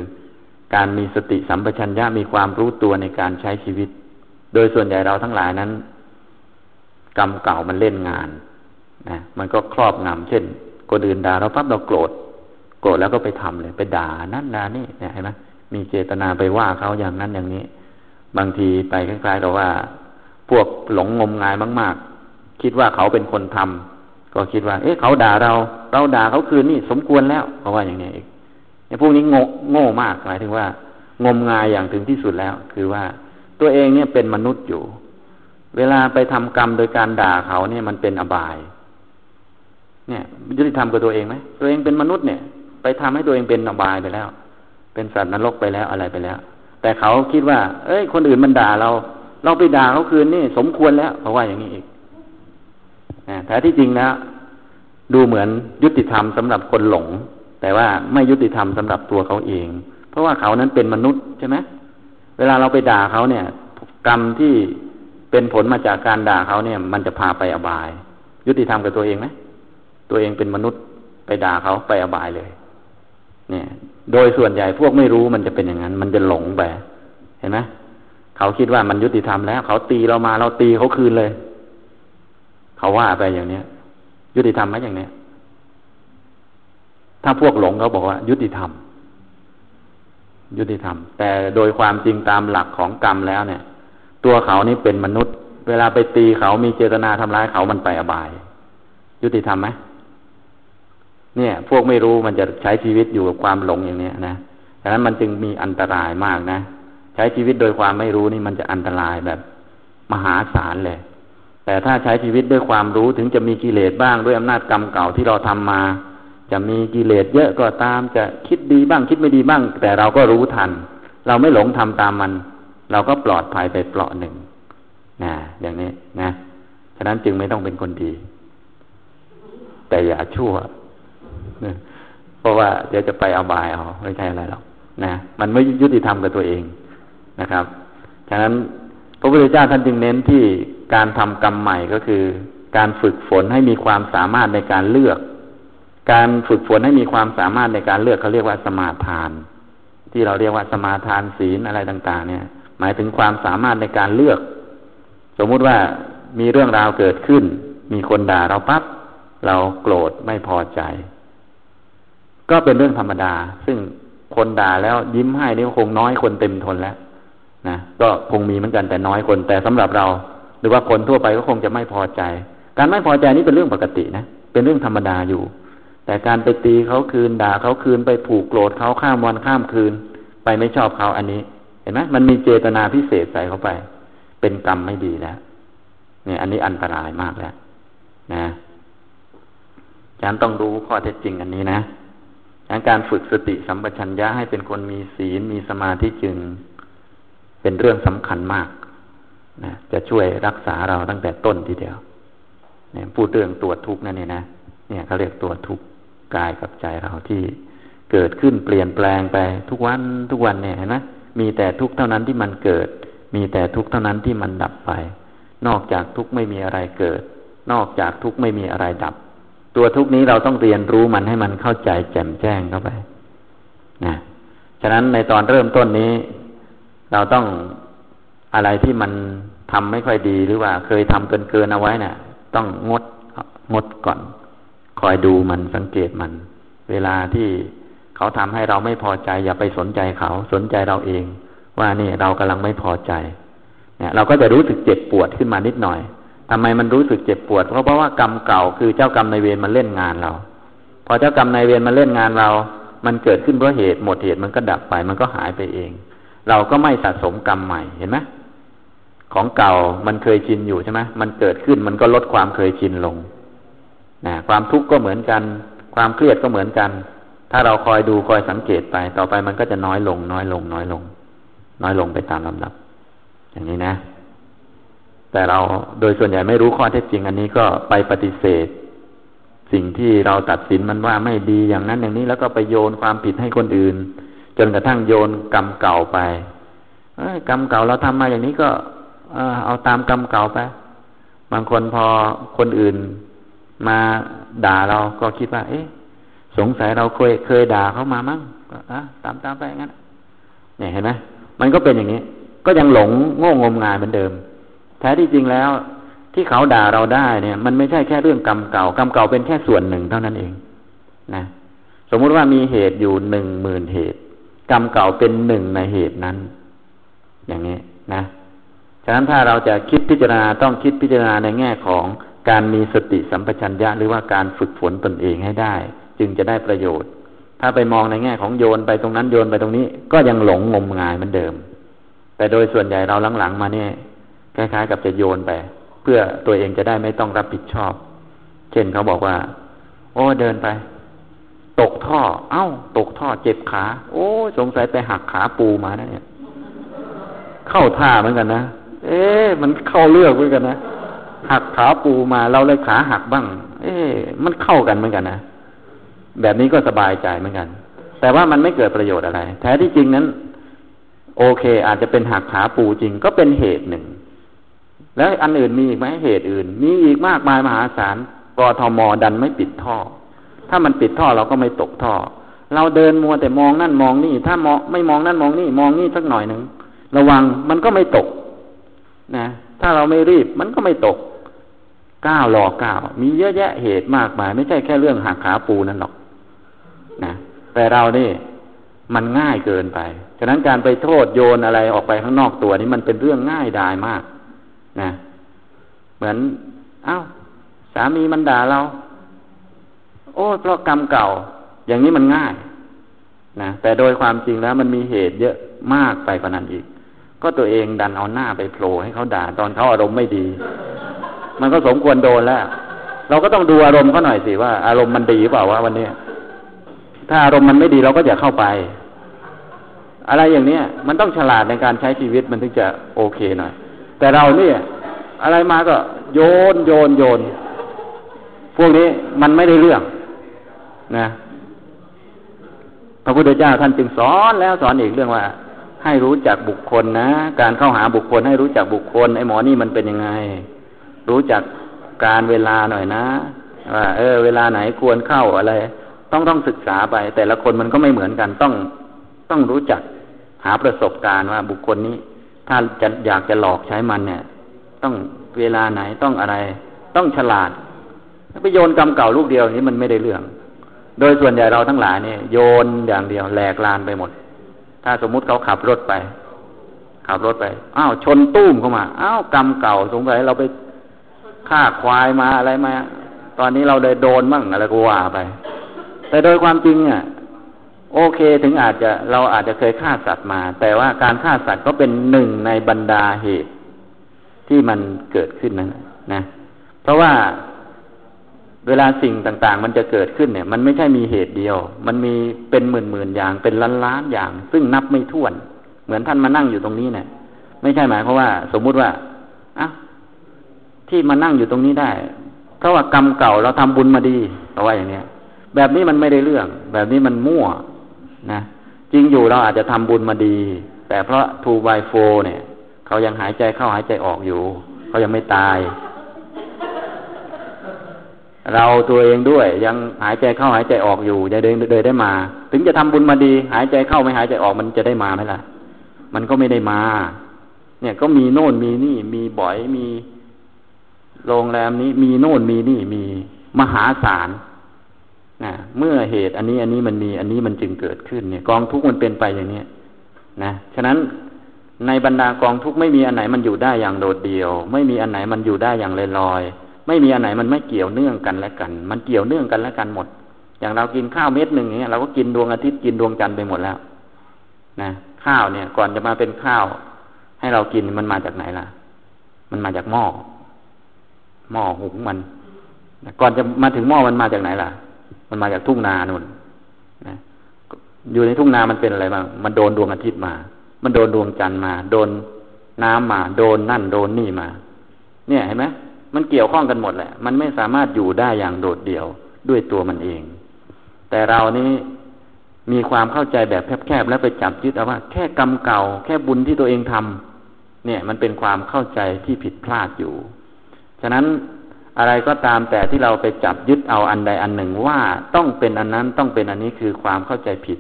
การมีสติสัมปชัญญะมีความรู้ตัวในการใช้ชีวิต โดยส่วนใหญ่เราทั้งหลายนั้น กรรมเก่ามันเล่นงานนะมันก็ครอบงำเช่นคนอื่นด่าเราปั๊บเราโกรธโกรธแล้วก็ไปทำเลย ไปด่านั่นด่านี่เนี่ยเห็นไหมมีเจตนาไปว่าเขาอย่างนั้นอย่างนี้ บางทีไปคล้ายๆกับว่า พวกหลงงมงายมาก ๆ คิดว่าเขาเป็นคนทำ ก็คิดว่า เอ๊ะเขาด่าเรา เราด่าเขาคืนนี่สมควรแล้วเพราะว่าอย่างนี้อีกไอ้พวกนี้โง่โง่มากหมายถึงว่า งมงายอย่างถึงที่สุดแล้ว คือว่าตัวเองเนี่ยเป็นมนุษย์อยู่ เวลาไปทำกรรมโดยการด่าเขาเนี่ยมันเป็นอบาย เนี่ยยุติธรรมกับตัวเองไหมตัวเองเป็นมนุษย์เนี่ย ไปทำให้ตัวเองเป็นอบายไปแล้ว เป็นสัตว์นรกไปแล้วอะไรไปแล้ว แต่เขาคิดว่า เอ้ย คนอื่นมันด่าเรา เราไปด่าเขาคืนนี่สมควรแล้วเพราะว่าอย่างนี้อีก แต่ที่จริงแล้วดูเหมือนยุติธรรมสำหรับคนหลง แต่ว่าไม่ยุติธรรมสำหรับตัวเขาเอง เพราะว่าเขานั้นเป็นมนุษย์ใช่ไหมเวลาเราไปด่าเขาเนี่ย กรรมที่เป็นผลมาจากการด่าเขาเนี่ย มันจะพาไปอบาย ยุติธรรมกับตัวเองไหมตัวเองเป็นมนุษย์ไปด่าเขาไปอบายเลย เนี่ย โดยส่วนใหญ่พวกไม่รู้มันจะเป็นอย่างนั้น มันจะหลงไปเห็นไหมเขาคิดว่ามันยุติธรรมแล้ว เขาตีเรามาเราตีเขาคืนเลย เขาว่าไปอย่างเนี้ย ยุติธรรมไหมอย่างเนี้ย ถ้าพวกหลงเขาบอกว่า ยุติธรรม ยุติธรรม แต่โดยความจริงตามหลักของกรรมแล้วเนี่ย ตัวเขานี่เป็นมนุษย์ เวลาไปตีเขามีเจตนาทำร้ายเขามันไปอบาย ยุติธรรมไหมเนี่ย พวกไม่รู้มันจะใช้ชีวิตอยู่กับความหลงอย่างเนี้ยนะดังนั้นมันจึงมีอันตรายมากนะ ใช้ชีวิตโดยความไม่รู้นี่มันจะอันตรายแบบ มหาศาลเลย แต่ถ้าใช้ชีวิตด้วยความรู้ถึงจะมีกิเลสบ้างด้วยอำนาจกรรมเก่าที่เราทำมา จะมีกิเลสเยอะก็ตามจะคิดดีบ้างคิดไม่ดีบ้าง แต่เราก็รู้ทัน เราไม่หลงทำตามมัน เราก็ปลอดภัยไปเปลาะหนึ่งนะอย่างนี้นะฉะนั้นจึงไม่ต้องเป็นคนดี แต่อย่าชั่วเพราะว่าเดี๋ยวจะไปเอาบายเอาไม่ใช่อะไรหรอกนะมันไม่ยุติธรรมกับตัวเองนะครับ ฉะนั้นพระพุทธเจ้าท่านจึงเน้นที่ การทำกรรมใหม่ก็คือ การฝึกฝนให้มีความสามารถในการเลือก การฝึกฝนให้มีความสามารถในการเลือกเขาเรียกว่าสมาทาน ที่เราเรียกว่าสมาทานศีลอะไรต่าง ๆ เนี่ย หมายถึงความสามารถในการเลือก สมมุติว่ามีเรื่องราวเกิดขึ้น มีคนด่าเราปั๊บเราโกรธไม่พอใจ ก็เป็นเรื่องธรรมดา ซึ่งคนด่าแล้วยิ้มให้นี่คงน้อยคนเต็มทนแล้วนะก็คงมีเหมือนกันแต่น้อยคนแต่สำหรับเรา หรือว่าคนทั่วไปก็คงจะไม่พอใจ การไม่พอใจนี่เป็นเรื่องปกตินะ เป็นเรื่องธรรมดาอยู่ แต่การไปตีเขาคืนด่าเขาคืนไปผูกโกรธเขาข้ามวันข้ามคืน ไปไม่ชอบเขาอันนี้ เห็นไหมมันมีเจตนาพิเศษใส่เข้าไป เป็นกรรมไม่ดีแล้วเนี่ยอันนี้อันตรายมากแล้วนะฉันต้องรู้ข้อเท็จจริงอันนี้นะการฝึกสติสัมปชัญญะให้เป็นคนมีศีลมีสมาธิจึง เป็นเรื่องสำคัญมาก นะจะช่วยรักษาเราตั้งแต่ต้นทีเดียวเนี่ยพูดเรื่องตัวทุกข์นั่นเนี่ยนะเนี่ยเขาเรียกตัวทุกข์กายกับใจเราที่เกิดขึ้นเปลี่ยนแปลงไปทุกวันทุกวันเนี่ยเห็นไหมมีแต่ทุกข์เท่านั้นที่มันเกิด มีแต่ทุกข์เท่านั้นที่มันดับไป นอกจากทุกข์ไม่มีอะไรเกิด นอกจากทุกข์ไม่มีอะไรดับ ตัวทุกข์นี้เราต้องเรียนรู้มันให้มันเข้าใจแจ่มแจ้งเข้าไปนะฉะนั้นในตอนเริ่มต้นนี้ เราต้อง อะไรที่มันทำไม่ค่อยดีหรือว่า เคยทำเกินเกินเอาไว้เนะ่ะ ต้องงดงดก่อน คอยดูมันสังเกตมัน เวลาที่เขาทำให้เราไม่พอใจ อย่าไปสนใจเขาสนใจเราเอง ว่านี่เรากำลังไม่พอใจ เนี่ย เราก็จะรู้สึกเจ็บปวดขึ้นมานิดหน่อยทำไมมันรู้สึกเจ็บปวดเพราะเพราะว่ากรรมเก่าคือเจ้ากรรมนายเวรมันเล่นงานเรา พอเจ้ากรรมนายเวรมันเล่นงานเรา มันเกิดขึ้นเพราะเหตุหมดเหตุมันก็ดับไป มันก็หายไปเอง เราก็ไม่สะสมกรรมใหม่เห็นไหม ของเก่ามันเคยชินอยู่ใช่ไหมมันเกิดขึ้นมันก็ลดความเคยชินลงนะความทุกข์ก็เหมือนกัน ความเครียดก็เหมือนกัน ถ้าเราคอยดูคอยสังเกตไป ต่อไปมันก็จะน้อยลง น้อยลง น้อยลง น้อยลงไปตามลำดับ อย่างนี้นะ แต่เราโดยส่วนใหญ่ไม่รู้ข้อเท็จจริง อันนี้ก็ไปปฏิเสธ สิ่งที่เราตัดสินมันว่าไม่ดีอย่างนั้นอย่างนี้แล้วก็ไปโยนความผิดให้คนอื่น จนกระทั่งโยนกรรมเก่าไปกรรมเก่าเราทำมาอย่างนี้ก็ เอาตามกรรมเก่าไป บางคนพอคนอื่นมาด่าเราก็คิดว่า เอ๊ะ สงสัยเราเคยเคยด่าเขามามั้งอะตามตามไปงั้นเนี่ยเห็นไหมมันก็เป็นอย่างนี้ ก็ยังหลงโง่งมงายเหมือนเดิมแท้ที่จริงแล้ว ที่เขาด่าเราได้เนี่ย มันไม่ใช่แค่เรื่องกรรมเก่ากรรมเก่าเป็นแค่ส่วนหนึ่งเท่านั้นเอง นะ สมมุติว่ามีเหตุอยู่หนึ่งหมื่นเหตุ กรรมเก่าเป็นหนึ่งในเหตุนั้น อย่างนี้นะ ฉะนั้นถ้าเราจะคิดพิจารณาต้องคิดพิจารณาในแง่ของการมีสติสัมปชัญญะหรือว่าการฝึกฝนตนเองให้ได้ จึงจะได้ประโยชน์ ถ้าไปมองในแง่ของโยนไปตรงนั้นโยนไปตรงนี้ ก็ยังหลงงมงายเหมือนเดิม แต่โดยส่วนใหญ่เราหลังๆมาเนี่ยคล้ายๆกับจะโยนไป เพื่อตัวเองจะได้ไม่ต้องรับผิดชอบ เช่นเขาบอกว่า โอ้เดินไป ตกท่อ เอ้า ตกท่อเจ็บขา โอ้ สงสัยไปหักขาปูมานะเนี่ย เข้าท่าเหมือนกันนะ เอ๊ะมันเข้าเลือกเหมือนกันนะหักขาปูมาเราเลยขาหักบ้าง เอ๊ะมันเข้ากันเหมือนกันนะแบบนี้ก็สบายใจเหมือนกัน แต่ว่ามันไม่เกิดประโยชน์อะไร แท้ที่จริงนั้น โอเค อาจจะเป็นหักขาปูจริงก็เป็นเหตุหนึ่ง แล้วอันอื่นมีอีกไหมเหตุอื่น มีอีกมากมายมหาศาลกทมดันไม่ปิดท่อ ถ้ามันปิดท่อเราก็ไม่ตกท่อ เราเดินมัวแต่มองนั่นมองนี่ ถ้ามองไม่มองนั่นมองนี่ มองนี่สักหน่อยหนึ่งระวังมันก็ไม่ตก นะ ถ้าเราไม่รีบมันก็ไม่ตกก้าวรอก้าวมีเยอะแยะเหตุมากมาย ไม่ใช่แค่เรื่องหักขาปูนั่นหรอก นะ แต่เรานี่มันง่ายเกินไป ฉะนั้นการไปโทษโยนอะไรออกไปข้างนอกตัวนี้มันเป็นเรื่องง่ายดายมาก นะ เหมือน อา้าวสามีมันด่าเรา โอ้เพราะกรรมเก่า อย่างนี้มันง่าย นะ แต่โดยความจริงแล้วมันมีเหตุเยอะมากไปกว่านั้นอีก ก็ตัวเองดันเอาหน้าไปโผล่ให้เขาด่า ตอนเขาอารมณ์ไม่ดี มันก็สมควรโดนแล้ว เราก็ต้องดูอารมณ์เขาหน่อยสิว่าอารมณ์มันดีเปล่าวะวันนี้ถ้าอารมณ์มันไม่ดีเราก็อย่าเข้าไป อะไรอย่างเนี้ยมันต้องฉลาดในการใช้ชีวิตมันถึงจะโอเคหน่อย แต่เราเนี่ย อะไรมาก็โยนโยนโยน พวกนี้มันไม่ได้เรื่อง นะพระพุทธเจ้าท่านจึงสอนแล้วสอนอีกเรื่องว่า ให้รู้จักบุคคลนะ การเข้าหาบุคคลให้รู้จักบุคคลไอ้หมอนี่มันเป็นยังไง รู้จักการเวลาหน่อยนะว่าเออ เวลาไหนควรเข้าอะไร ต้องต้องศึกษาไป แต่ละคนมันก็ไม่เหมือนกันต้องต้องรู้จักหาประสบการณ์ว่าบุคคลนี้ ถ้าจะอยากจะหลอกใช้มันเนี่ย ต้องเวลาไหนต้องอะไร ต้องฉลาดไปโยนกรรมเก่าลูกเดียวนี้มันไม่ได้เรื่อง โดยส่วนใหญ่เราทั้งหลายเนี่ยโยนอย่างเดียวแหลกลานไปหมด ถ้าสมมุติเขาขับรถไป ขับรถไป อ้าวชนตุ้มเข้ามา อ้าวกรรมเก่าสงสัยเราไปฆ่าควายมาอะไรมา ตอนนี้เราเลยโดนมั่งอะไรก็ว่าไป แต่โดยความจริงเนี่ยโอเคถึงอาจจะเราอาจจะเคยฆ่าสัตว์มา แต่ว่าการฆ่าสัตว์ก็เป็นหนึ่งในบรรดาเหตุที่มันเกิดขึ้นนั้นนะ เพราะว่า เวลาสิ่งต่างๆ มันจะเกิดขึ้นเนี่ย มันไม่ใช่มีเหตุเดียว มันมีเป็นหมื่นๆอย่างเป็นล้านๆอย่าง ซึ่งนับไม่ถ้วน เหมือนท่านมานั่งอยู่ตรงนี้เนี่ย ไม่ใช่หมายเพราะว่า สมมุติว่าอะที่มานั่งอยู่ตรงนี้ได้เพราะว่ากรรมเก่าเราทำบุญมาดีเพราะว่าอย่างเนี้ยแบบนี้มันไม่ได้เรื่อง แบบนี้มันมั่วนะจริงอยู่เราอาจจะทำบุญมาดี แต่เพราะทูไวโฟเนี่ย เขายังหายใจเข้าหายใจออกอยู่ เขายังไม่ตาย เราตัวเองด้วย ยังหายใจเข้าหายใจออกอยู่จะเดินเดินได้มา ถึงจะทำบุญมาดี หายใจเข้าไม่หายใจออกมันจะได้มาไหมล่ะ มันก็ไม่ได้มา เนี่ยก็มีโน่นมีนี่ มีบ่อยมีโรงแรมนี้ มีโน่นมีนี่มีมหาศาลนะเมื่อเหตุอันนี้อันนี้มันมีอันนี้มันจึงเกิดขึ้นเนี่ย กองทุกข์มันเป็นไปอย่างนี้นะฉะนั้นในบรรดากองทุกข์ไม่มีอันไหนมันอยู่ได้อย่างโดดเดี่ยว ไม่มีอันไหนมันอยู่ได้อย่างลอยลอย ไม่มีอันไหนมันไม่เกี่ยวเนื่องกันและกัน มันเกี่ยวเนื่องกันและกันหมด อย่างเรากินข้าวเม็ดหนึ่งเงี้ยเราก็กินดวงอาทิตย์กินดวงจันทร์ไปหมดแล้วนะข้าวเนี่ย ก่อนจะมาเป็นข้าว ให้เรากินมันมาจากไหนล่ะ มันมาจากหม้อหม้อหุงมันก่อนจะมาถึงหม้อมันมาจากไหนล่ะ มันมาจากทุ่งนานุ่นนะอยู่ในทุ่งนามันเป็นอะไรบ้างมันโดนดวงอาทิตย์มา มันโดนดวงจันทร์มา โดนน้ำมา โดนนั่นโดนนี่มา เนี่ยเห็นไหม มันเกี่ยวข้องกันหมดแหละ มันไม่สามารถอยู่ได้อย่างโดดเดี่ยวด้วยตัวมันเอง แต่เรานี้มีความเข้าใจแบบแคบๆแล้วไปจับยึดเอาว่า แค่กรรมเก่า แค่บุญที่ตัวเองทำเนี่ย มันเป็นความเข้าใจที่ผิดพลาดอยู่ ฉะนั้นอะไรก็ตามแต่ที่เราไปจับยึดเอาอันใดอันหนึ่งว่าต้องเป็นอันนั้นต้องเป็นอันนี้คือความเข้าใจผิด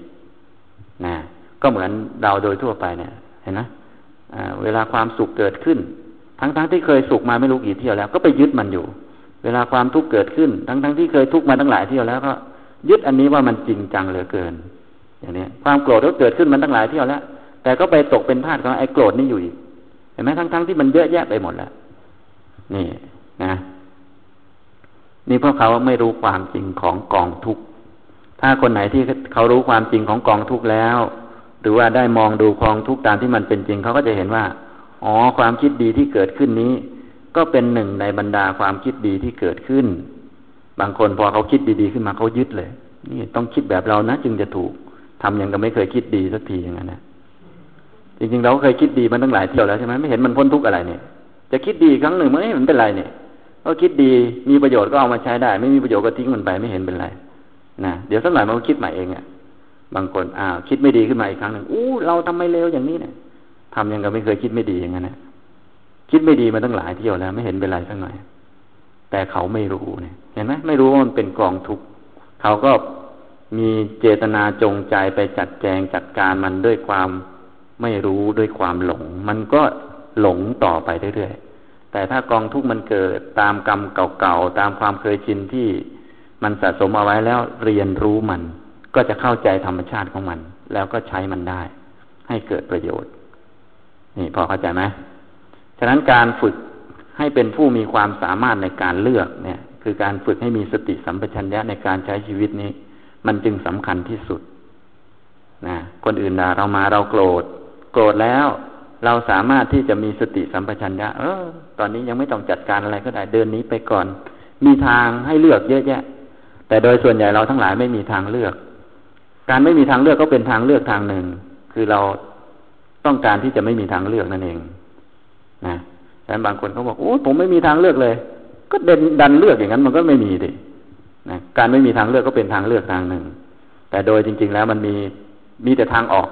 นะก็เหมือนเราโดยทั่วไปเนี่ย เห็นไหมเวลาความสุขเกิดขึ้น ทั้งๆทที่เคยสุขมาไม่รู้กี่เที่ยวแล้ว ก็ไปยึดมันอยู่ เวลาความทุกข์เกิดขึ้น ทั้งๆทที่เคยทุกข์มาตั้งหลายเที่ยวแล้วก็ยึดอันนี้ว่ามันจริงจังเหลือเกิน อย่างนี้ความโกรธก็เกิดขึ้นมันตั้งหลายเที่ยวแล้ว แต่ก็ไปตกเป็นทาสของไอ้โกรธนี่อยู่อีกเห็นไหมทั้งๆทที่มันเยอะแยะไปหมดแล้วนี่นะ นี่พราะเขาไม่รู้ความจริงของกองทุกข์ถ้าคนไหนที่เขารู้ความจริงของกองทุกข์แล้ว หรือว่าได้มองดูกองทุกข์ตามที่มันเป็นจริงเขาก็จะเห็นว่า อ๋อความคิดดีที่เกิดขึ้นนี้ ก็เป็นหนึ่งในบรรดาความคิดดีที่เกิดขึ้น บางคนพอเขาคิดดีๆขึ้นมาเขายึดเลย นี่ต้องคิดแบบเรานะ จึงจะถูกทำยังก็ไม่เคยคิดดีสักทีอย่างนั้นนะจริงๆเราเคยคิดดีมันตั้งหลายเที่ยวแล้วใช่ไหมไม่เห็นมันพ้นทุกข์อะไรเนี่ย จะคิดดีครั้งหนึ่งมันไม่เห็นเป็นไรเนี่ยก็คิดดีมีประโยชน์ก็เอามาใช้ได้ ไม่มีประโยชน์ก็ทิ้งมันไปไม่เห็นเป็นไรนะเดี๋ยวสักหน่อยมันก็คิดใหม่เองอะบางคนอ้าวคิดไม่ดีขึ้นมาอีกครั้งหนึ่งอู้เราทำไมเลวอย่างนี้เนี่ย ทำยังก็ไม่เคยคิดไม่ดีอย่างนั้นนะคิดไม่ดีมาตั้งหลายเที่ยวแล้ว ไม่เห็นเป็นไรสักหน่อย แต่เขาไม่รู้เนี่ย เห็นไหมไม่รู้ว่ามันเป็นกองทุกข์เขาก็มีเจตนาจงใจไปจัดแจงจัดการมันด้วยความไม่รู้ด้วยความหลง มันก็หลงต่อไปเรื่อยๆแต่ถ้ากองทุกข์มันเกิดตามกรรมเก่าๆตามความเคยชินที่มันสะสมเอาไว้แล้วเรียนรู้มัน ก็จะเข้าใจธรรมชาติของมัน แล้วก็ใช้มันได้ ให้เกิดประโยชน์ นี่พอเข้าใจไหมฉะนั้นการฝึกให้เป็นผู้มีความสามารถในการเลือกเนี่ย คือการฝึกให้มีสติสัมปชัญญะในการใช้ชีวิตนี้ มันจึงสำคัญที่สุดนะคนอื่นด่าเรามาเราโกรธ โกรธแล้ว เราสามารถที่จะมีสติสัมปชัญญะ เออ ตอนนี้ยังไม่ต้องจัดการอะไรก็ได้เดินนี้ไปก่อน มีทางให้เลือกเยอะแยะ แต่โดยส่วนใหญ่เราทั้งหลายไม่มีทางเลือก การไม่มีทางเลือกก็เป็นทางเลือกทางหนึ่ง คือเรา ต้องการที่จะไม่มีทางเลือกนั่นเองนะแต่บางคนเขาบอกโอ้ผมไม่มีทางเลือกเลย ก็เดินดันเลือกอย่างนั้นมันก็ไม่มีดินะการไม่มีทางเลือกก็เป็นทางเลือกทางหนึ่ง แต่โดยจริง ๆ แล้วมันมีมีแต่ทางออก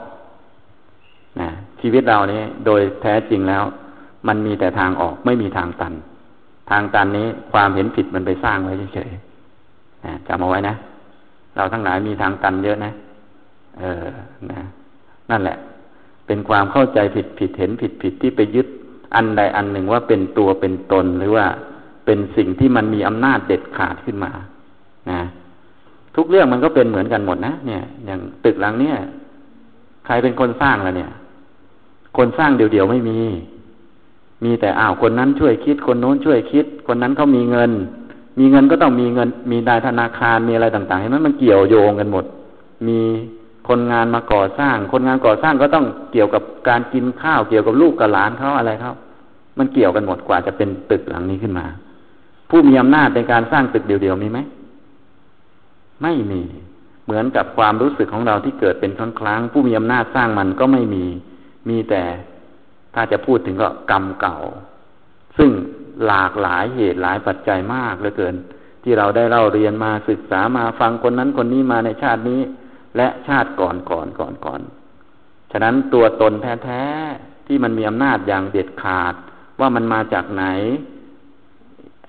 นะชีวิตเรานี้โดยแท้จริงแล้ว มันมีแต่ทางออกไม่มีทางตัน ทางตันนี้ความเห็นผิดมันไปสร้างไว้เฉยๆนะจำเอาไว้นะ เราทั้งหลายมีทางตันเยอะนะ เออนะ นั่นแหละ เป็นความเข้าใจผิดผิดเห็นผิดผิดที่ไปยึดอันใดอันหนึ่งว่าเป็นตัวเป็นตนหรือว่าเป็นสิ่งที่มันมีอำนาจเด็ดขาดขึ้นมา นะ ทุกเรื่องมันก็เป็นเหมือนกันหมดนะเนี่ย อย่างตึกหลังเนี่ย ใครเป็นคนสร้างล่ะเนี่ย คนสร้างเดี่ยวๆไม่มี มีแต่อ้าวคนนั้นช่วยคิด คนโน้นช่วยคิด คนนั้นเขามีเงิน มีเงินก็ต้องมีเงิน มีนายธนาคารมีอะไรต่างๆเห็นไหมมันเกี่ยวโยงกันหมด มี คนงานมาก่อสร้าง คนงานก่อสร้างก็ต้องเกี่ยวกับการกินข้าวเกี่ยวกับลูกกับหลานเขาอะไรเขามันเกี่ยวกันหมดกว่าจะเป็นตึกหลังนี้ขึ้นมา ผู้มีอำนาจในการสร้างตึกเดียวๆมีไหมไม่มี เหมือนกับความรู้สึกของเราที่เกิดเป็นครั้งครั้งผู้มีอำนาจสร้างมันก็ไม่มี มีแต่ถ้าจะพูดถึงก็กรรมเก่า ซึ่งหลากหลายเหตุหลายปัจจัยมากเหลือเกิน ที่เราได้เล่าเรียนมาศึกษามาฟังคนนั้นคนนี้มาในชาตินี้ และชาติก่อนก่อนก่อนก่อน ฉะนั้นตัวตนแท้ๆที่มันมีอำนาจอย่างเด็ดขาด ว่ามันมาจากไหน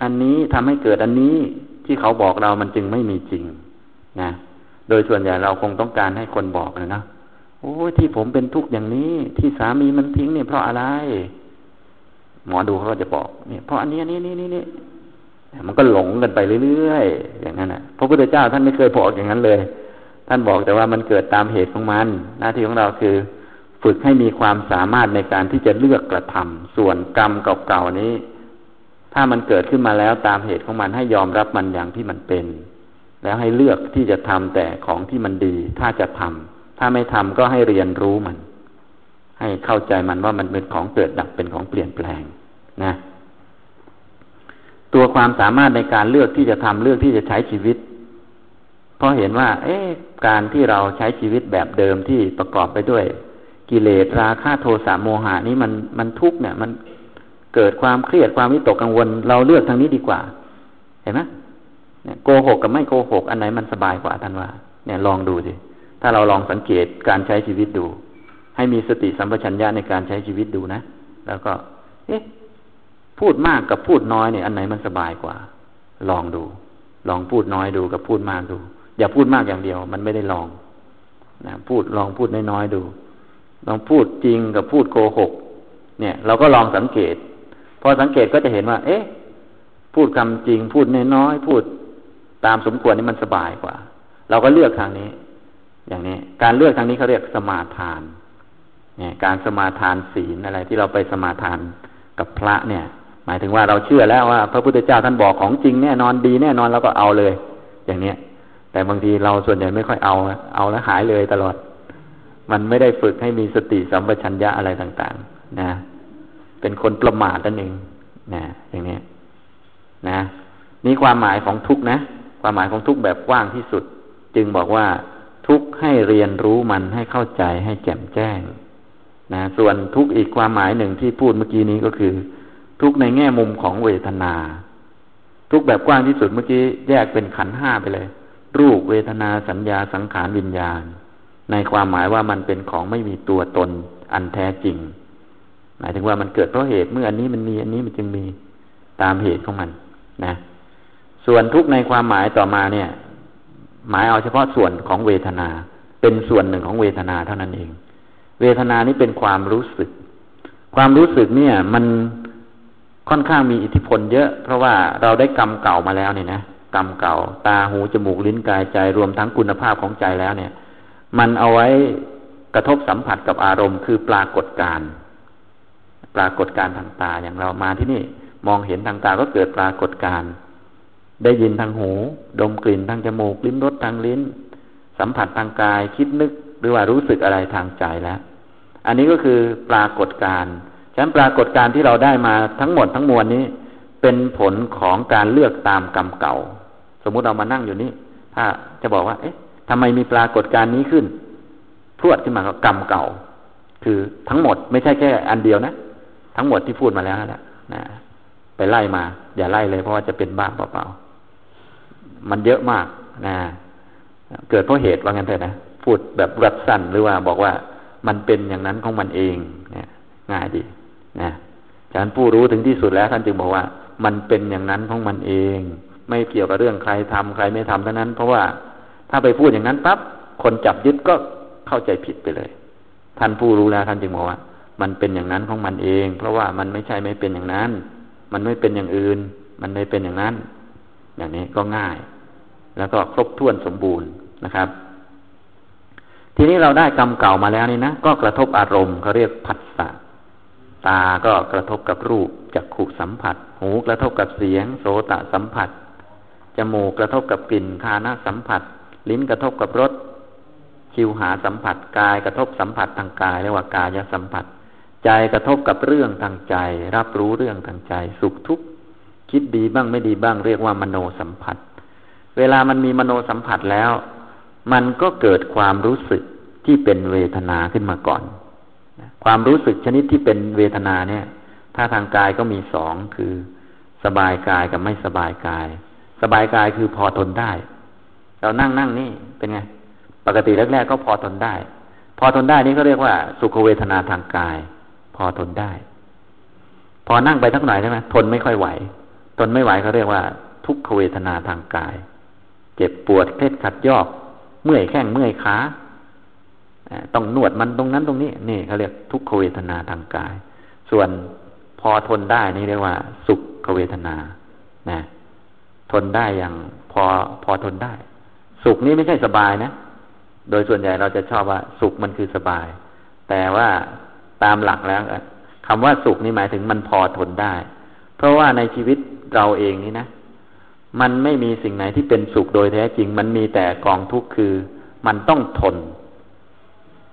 อันนี้ทำให้เกิดอันนี้ที่เขาบอกเรามันจึงไม่มีจริงนะโดยส่วนใหญ่เราคงต้องการให้คนบอกนะนะโอ้ที่ผมเป็นทุกข์อย่างนี้ ที่สามีมันทิ้งเนี่ยเพราะอะไร หมอดูเขาก็จะบอกเนี่ยเพราะอันนี้อันนี้นี่นี่นี่มันก็หลงกันไปเรื่อยๆอย่างนั้นนะพระพุทธเจ้าท่านไม่เคยบอกอย่างนั้นเลย ท่านบอกแต่ว่ามันเกิดตามเหตุของมัน หน้าที่ของเราคือ ฝึกให้มีความสามารถในการที่จะเลือกกระทำส่วนกรรมเก่าๆนี้ ถ้ามันเกิดขึ้นมาแล้วตามเหตุของมันให้ยอมรับมันอย่างที่มันเป็น แล้วให้เลือกที่จะทำแต่ของที่มันดี ถ้าจะทำถ้าไม่ทำก็ให้เรียนรู้มัน ให้เข้าใจมันว่ามันเป็นของเกิดดับเป็นของเปลี่ยนแปลงนะ ตัวความสามารถในการเลือกที่จะทำเลือกที่จะใช้ชีวิต เพราะเห็นว่า เอ๊ะการที่เราใช้ชีวิตแบบเดิมที่ประกอบไปด้วย กิเลสราคะโทสะโมหะนี้มันมันทุกเนี่ยมันเกิดความเครียดความวิตกกังวล เราเลือกทางนี้ดีกว่า เห็นไหมเนี่ยโกหกกับไม่โกหก อันไหนมันสบายกว่าท่านว่า เนี่ยลองดูสิถ้าเราลองสังเกตการใช้ชีวิตดู ให้มีสติสัมปชัญญะในการใช้ชีวิตดูนะ แล้วก็ เอ๊ะพูดมากกับพูดน้อยเนี่ย อันไหนมันสบายกว่า ลองดู ลองพูดน้อยดูกับพูดมากดู อย่าพูดมากอย่างเดียว มันไม่ได้ลองนะพูดลองพูดน้อยๆดู ลองพูดจริงกับพูดโกหก เนี่ย เราก็ลองสังเกต พอสังเกตก็จะเห็นว่า เอ๊ะ พูดคำจริง พูดน้อยๆพูดตามสมควรนี่มันสบายกว่า เราก็เลือกทางนี้ อย่างนี้ การเลือกทางนี้เขาเรียกสมาทาน เนี่ย การสมาทานศีลอะไร ที่เราไปสมาทานกับพระเนี่ย หมายถึงว่าเราเชื่อแล้วว่า พระพุทธเจ้าท่านบอกของจริงแน่นอนดีแน่นอนเราก็เอาเลย อย่างเนี้ย แต่บางทีเราส่วนใหญ่ไม่ค่อยเอาเอาแล้วหายเลยตลอด มันไม่ได้ฝึกให้มีสติสัมปชัญญะอะไรต่างๆ นะ เป็นคนประมาทนั่นเองนะอย่างนี้นะนี่ความหมายของทุกนะ ความหมายของทุกแบบกว้างที่สุด จึงบอกว่าทุกให้เรียนรู้มันให้เข้าใจให้แจ่มแจ้งนะส่วนทุกอีกความหมายหนึ่งที่พูดเมื่อกี้นี้ก็คือ ทุกในแง่มุมของเวทนา ทุกแบบกว้างที่สุดเมื่อกี้แยกเป็นขันห้าไปเลย รูปเวทนาสัญญาสังขารวิญญาณ ในความหมายว่ามันเป็นของไม่มีตัวตนอันแท้จริง หมายถึงว่ามันเกิดเพราะเหตุเมื่ออันนี้มันมีอันนี้มันจึงมีตามเหตุของมัน นะ ส่วนทุกในความหมายต่อมาเนี่ย หมายเอาเฉพาะส่วนของเวทนา เป็นส่วนหนึ่งของเวทนาเท่านั้นเอง เวทนานี้เป็นความรู้สึก ความรู้สึกเนี่ย มันค่อนข้างมีอิทธิพลเยอะ เพราะว่าเราได้กรรมเก่ามาแล้วเนี่ยนะ กรรมเก่า ตาหูจมูกลิ้นกายใจรวมทั้งคุณภาพของใจแล้วเนี่ย มันเอาไว้กระทบสัมผัสกับอารมณ์ คือปรากฏการปรากฏการทางตาอย่างเรามาที่นี่ มองเห็นทางตาก็เกิดปรากฏการได้ยินทางหู ดมกลิ่นทางจมูกลิ้มรสทางลิ้น สัมผัสทางกายคิดนึกหรือว่ารู้สึกอะไรทางใจแล้ว อันนี้ก็คือปรากฏการฉะนั้นปรากฏการที่เราได้มาทั้งหมดทั้งมวลนี้ เป็นผลของการเลือกตามกรรมเก่า สมมุติเรามานั่งอยู่นี่ถ้าจะบอกว่า เอ๊ะทำไมมีปรากฏการณ์นี้ขึ้นพรวดขึ้นมาก็กรรมเก่า คือทั้งหมดไม่ใช่แค่อันเดียวนะทั้งหมดที่พูดมาแล้วนั่นแหละนะไปไล่มา อย่าไล่เลยเพราะว่าจะเป็นบ้าเปล่าๆมันเยอะมากนะเกิดเพราะเหตุว่างั้นเถอะนะพูดแบบรัดสั้นหรือว่าบอกว่ามันเป็นอย่างนั้นของมันเองเนี่ยง่ายดีนะฉะนั้นผู้รู้ถึงที่สุดแล้วท่านจึงบอกว่า มันเป็นอย่างนั้นของมันเอง ไม่เกี่ยวกับเรื่องใครทำใครไม่ทำเท่านั้น เพราะว่าถ้าไปพูดอย่างนั้นปั๊บคนจับยึดก็เข้าใจผิดไปเลย ท่านผู้รู้แล้วท่านจึงบอกว่า มันเป็นอย่างนั้นของมันเอง เพราะว่ามันไม่ใช่ไม่เป็นอย่างนั้น มันไม่เป็นอย่างอื่น มันไม่เป็นอย่างนั้น อย่างนี้ก็ง่าย แล้วก็ครบถ้วนสมบูรณ์นะครับ ทีนี้เราได้กรรมเก่ามาแล้วนี่นะก็กระทบอารมณ์เขาเรียกผัสสะตาก็กระทบกับรูปจักขู่สัมผัส หูกระทบกับเสียง โสตสัมผัส จมูกกระทบกับกลิ่นคานะสัมผัส ลิ้นกระทบกับรสคิวหาสัมผัสกายกระทบสัมผัสทางกายเรียกว่ากายสัมผัส ใจกระทบกับเรื่องทางใจ รับรู้เรื่องทางใจ สุขทุกข์คิดดีบ้างไม่ดีบ้างเรียกว่ามโนสัมผัส เวลามันมีมโนสัมผัสแล้ว มันก็เกิดความรู้สึกที่เป็นเวทนาขึ้นมาก่อน ความรู้สึกชนิดที่เป็นเวทนาเนี่ย ถ้าทางกายก็มีสองคือ สบายกายกับไม่สบายกาย สบายกายคือพอทนได้ เรานั่งนั่งนี่เป็นไง ปกติแรกๆก็พอทนได้ พอทนได้นี่ก็เรียกว่า สุขเวทนาทางกาย พอทนได้ พอนั่งไปทักหน่อยใช่ไหมทนไม่ค่อยไหว ทนไม่ไหวเขาเรียกว่า ทุกขเวทนาทางกาย เจ็บปวดเคล็ดขัดยอกเมื่อยแข้งเมื่อยขาต้องนวดมันตรงนั้นตรงนี้นี่เขาเรียกทุกขเวทนาทางกาย ส่วนพอทนได้นี่เรียกว่า สุขเวทนานะ ทนได้อย่างพอพอทนได้ สุขนี้ไม่ใช่สบายนะ โดยส่วนใหญ่เราจะชอบว่า สุขมันคือสบาย แต่ว่าตามหลักแล้วคำว่าสุขนี่หมายถึงมันพอทนได้ เพราะว่าในชีวิตเราเองนี่นะ มันไม่มีสิ่งไหนที่เป็นสุขโดยแท้จริง มันมีแต่กองทุกข์คือ มันต้องทน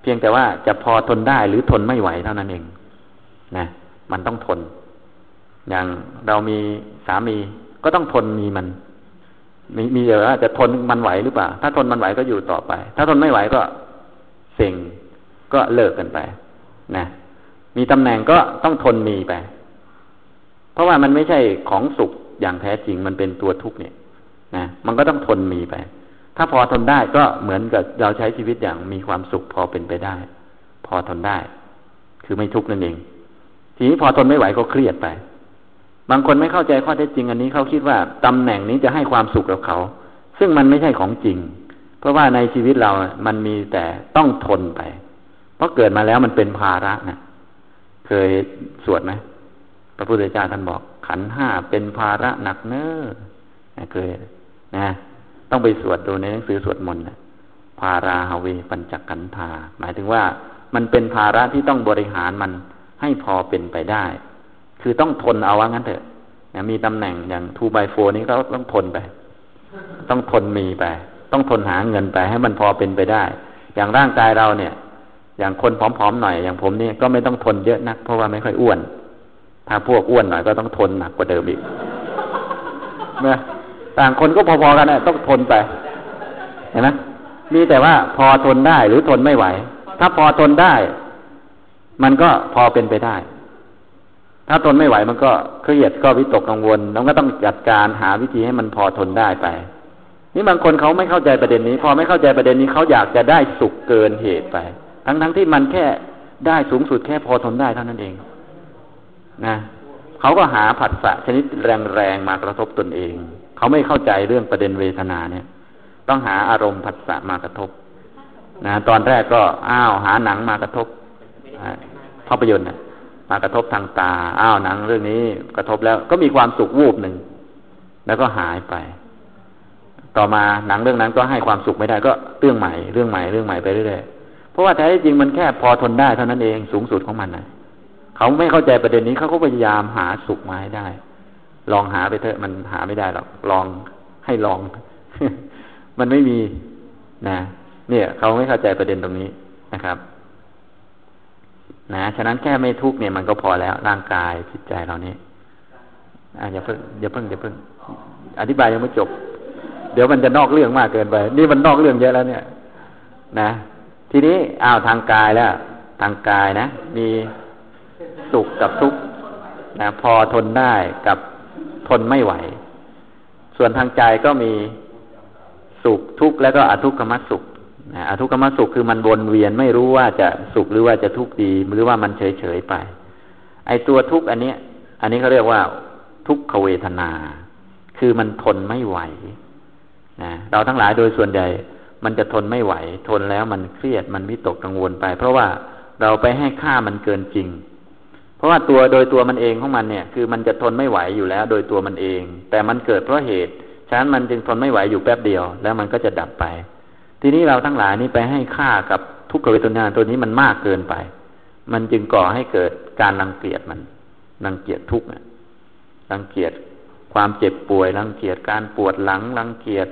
เพียงแต่ว่าจะพอทนได้หรือทนไม่ไหวเท่านั้นเองนะมันต้องทน อย่างเรามีสามี ก็ต้องทนมีมัน มีมีเยอะจะทนมันไหวหรือเปล่า ถ้าทนมันไหวก็อยู่ต่อไป ถ้าทนไม่ไหวก็เซ็งก็เลิกกันไป นะ มีตำแหน่งก็ต้องทนมีไป เพราะว่ามันไม่ใช่ของสุขอย่างแท้จริงมันเป็นตัวทุกข์เนี่ย นะมันก็ต้องทนมีไป ถ้าพอทนได้ก็เหมือนกับเราใช้ชีวิตอย่างมีความสุขพอเป็นไปได้ พอทนได้ คือไม่ทุกข์นั่นเอง ทีนี้พอทนไม่ไหวก็เครียดไป บางคนไม่เข้าใจข้อเท็จจริงอันนี้เขาคิดว่าตำแหน่งนี้จะให้ความสุขกับเขา ซึ่งมันไม่ใช่ของจริง เพราะว่าในชีวิตเรา มันมีแต่ต้องทนไป เพราะเกิดมาแล้วมันเป็นภาระนะเคยสวดไหมพระพุทธเจ้าท่านบอก ขันห้าเป็นภาระหนักเน้อเคยนะต้องไปสวดดูในหนังสือสวดมนต์ภาราฮาเวปัญจกันธาหมายถึงว่ามันเป็นภาระที่ต้องบริหารมันให้พอเป็นไปได้ คือต้องทนเอาว่างั้นเถอะมีตำแหน่งอย่างทูบายโฟนี้ก็ต้องทนไป ต้องทนมีไป ต้องทนหาเงินไปให้มันพอเป็นไปได้ อย่างร่างกายเราเนี่ย อย่างคนผอมๆหน่อย อย่างผมนี่ก็ไม่ต้องทนเยอะนัก เพราะว่าไม่ค่อยอ้วน ถ้าพวกอ้วนหน่อยก็ต้องทนหนักกว่าเดิมอีกเมื่อต่างคนก็พอๆกันนะต้องทนไปเห็นไหมมีแต่ว่าพอทนได้หรือทนไม่ไหว ถ้าพอทนได้ มันก็พอเป็นไปได้ ถ้าทนไม่ไหวมันก็เครียดก็วิตกกังวลแล้วก็ต้องจัดการหาวิธีให้มันพอทนได้ไป นี่บางคนเขาไม่เข้าใจประเด็นนี้ พอไม่เข้าใจประเด็นนี้เขาอยากจะได้สุขเกินเหตุไป ทั้งทั้งที่มันแค่ได้สูงสุดแค่พอทนได้เท่านั้นเอง นะเขาก็หาผัสสะชนิดแรงๆมากระทบตนเอง เขาไม่เข้าใจเรื่องประเด็นเวทนาเนี่ย ต้องหาอารมณ์ผัสสะมากระทบ นะตอนแรกก็อ้าวหาหนังมากระทบภาพยนตร์นะ มากระทบทางตา อ้าวหนังเรื่องนี้กระทบแล้ว ก็มีความสุขวูบหนึ่ง แล้วก็หายไป ต่อมาหนังเรื่องนั้นก็ให้ความสุขไม่ได้ก็เรื่องใหม่ เรื่องใหม่เรื่องใหม่ไปเรื่อยๆเพราะว่าแท้จริงมันแค่พอทนได้เท่านั้นเองสูงสุดของมันนะเขาไม่เข้าใจประเด็นนี้เขาก็พยายามหาสุขมาให้ได้ ลองหาไปเถอะมันหาไม่ได้หรอกลองให้ลอง มันไม่มีนะ เนี่ย เขาไม่เข้าใจประเด็นตรงนี้นะครับ นะ ฉะนั้นแค่ไม่ทุกเนี่ยมันก็พอแล้วร่างกายจิตใจเรานี่อ่าอย่าเพิ่งอย่าเพิ่งอย่าเพิ่งอธิบายยังไม่จบ เดี๋ยวมันจะนอกเรื่องมากเกินไป นี่มันนอกเรื่องเยอะแล้วเนี่ย นะ ทีนี้อ้าวทางกายแล้ว ทางกายนะ มีสุขกับทุกข์นะพอทนได้กับทนไม่ไหว ส่วนทางใจก็มีสุขทุกข์แล้วก็อทุกขมสุข อทุกขมสุขคือมันวนเวียนไม่รู้ว่าจะสุขหรือว่าจะทุกข์ดีหรือว่ามันเฉยเฉยไป ไอตัวทุกข์อันนี้อันนี้เขาเรียกว่า ทุกขเวทนา คือมันทนไม่ไหวนะเราทั้งหลายโดยส่วนใหญ่มันจะทนไม่ไหว ทนแล้วมันเครียดมันวิตกกังวลไป เพราะว่าเราไปให้ค่ามันเกินจริง เพราะว่าตัวโดยตัวมันเองของมันเนี่ย คือมันจะทนไม่ไหวอยู่แล้ว โดยตัวมันเอง แต่มันเกิดเพราะเหตุฉะนั้นมันจึงทนไม่ไหวอยู่แป๊บเดียว แล้วมันก็จะดับไป ทีนี้เราทั้งหลายนี้ไปให้ค่ากับทุกขเวทนาตัวนี้มันมากเกินไป มันจึงก่อให้เกิดการรังเกียจมัน รังเกียจทุกข์รังเกียจความเจ็บป่วย รังเกียจการปวดหลัง รังเกียจ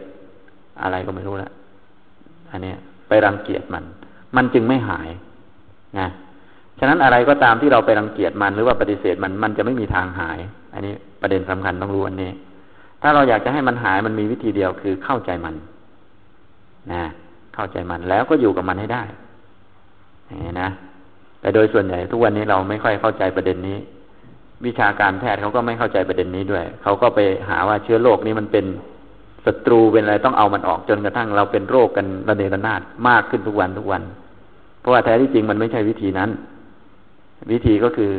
อะไรก็ไม่รู้ละอันนี้ไปรังเกียจมัน มันจึงไม่หายนะฉะนั้นอะไรก็ตามที่เราไปรังเกียจมันหรือว่าปฏิเสธมันมันจะไม่มีทางหาย อันนี้ประเด็นสำคัญต้องรู้อันนี้ ถ้าเราอยากจะให้มันหายมันมีวิธีเดียวคือเข้าใจมัน นะเข้าใจมันแล้วก็อยู่กับมันให้ได้นี่นะแต่โดยส่วนใหญ่ทุกวันนี้เราไม่ค่อยเข้าใจประเด็นนี้ วิชาการแพทย์เขาก็ไม่เข้าใจประเด็นนี้ด้วย เขาก็ไปหาว่าเชื้อโรคนี้มันเป็นศัตรูเป็นอะไรต้องเอามันออกจนกระทั่งเราเป็นโรคกันระเนระนาดมากขึ้นทุกวันทุกวัน เพราะว่าแท้ที่จริงมันไม่ใช่วิธีนั้น วิธีก็คือ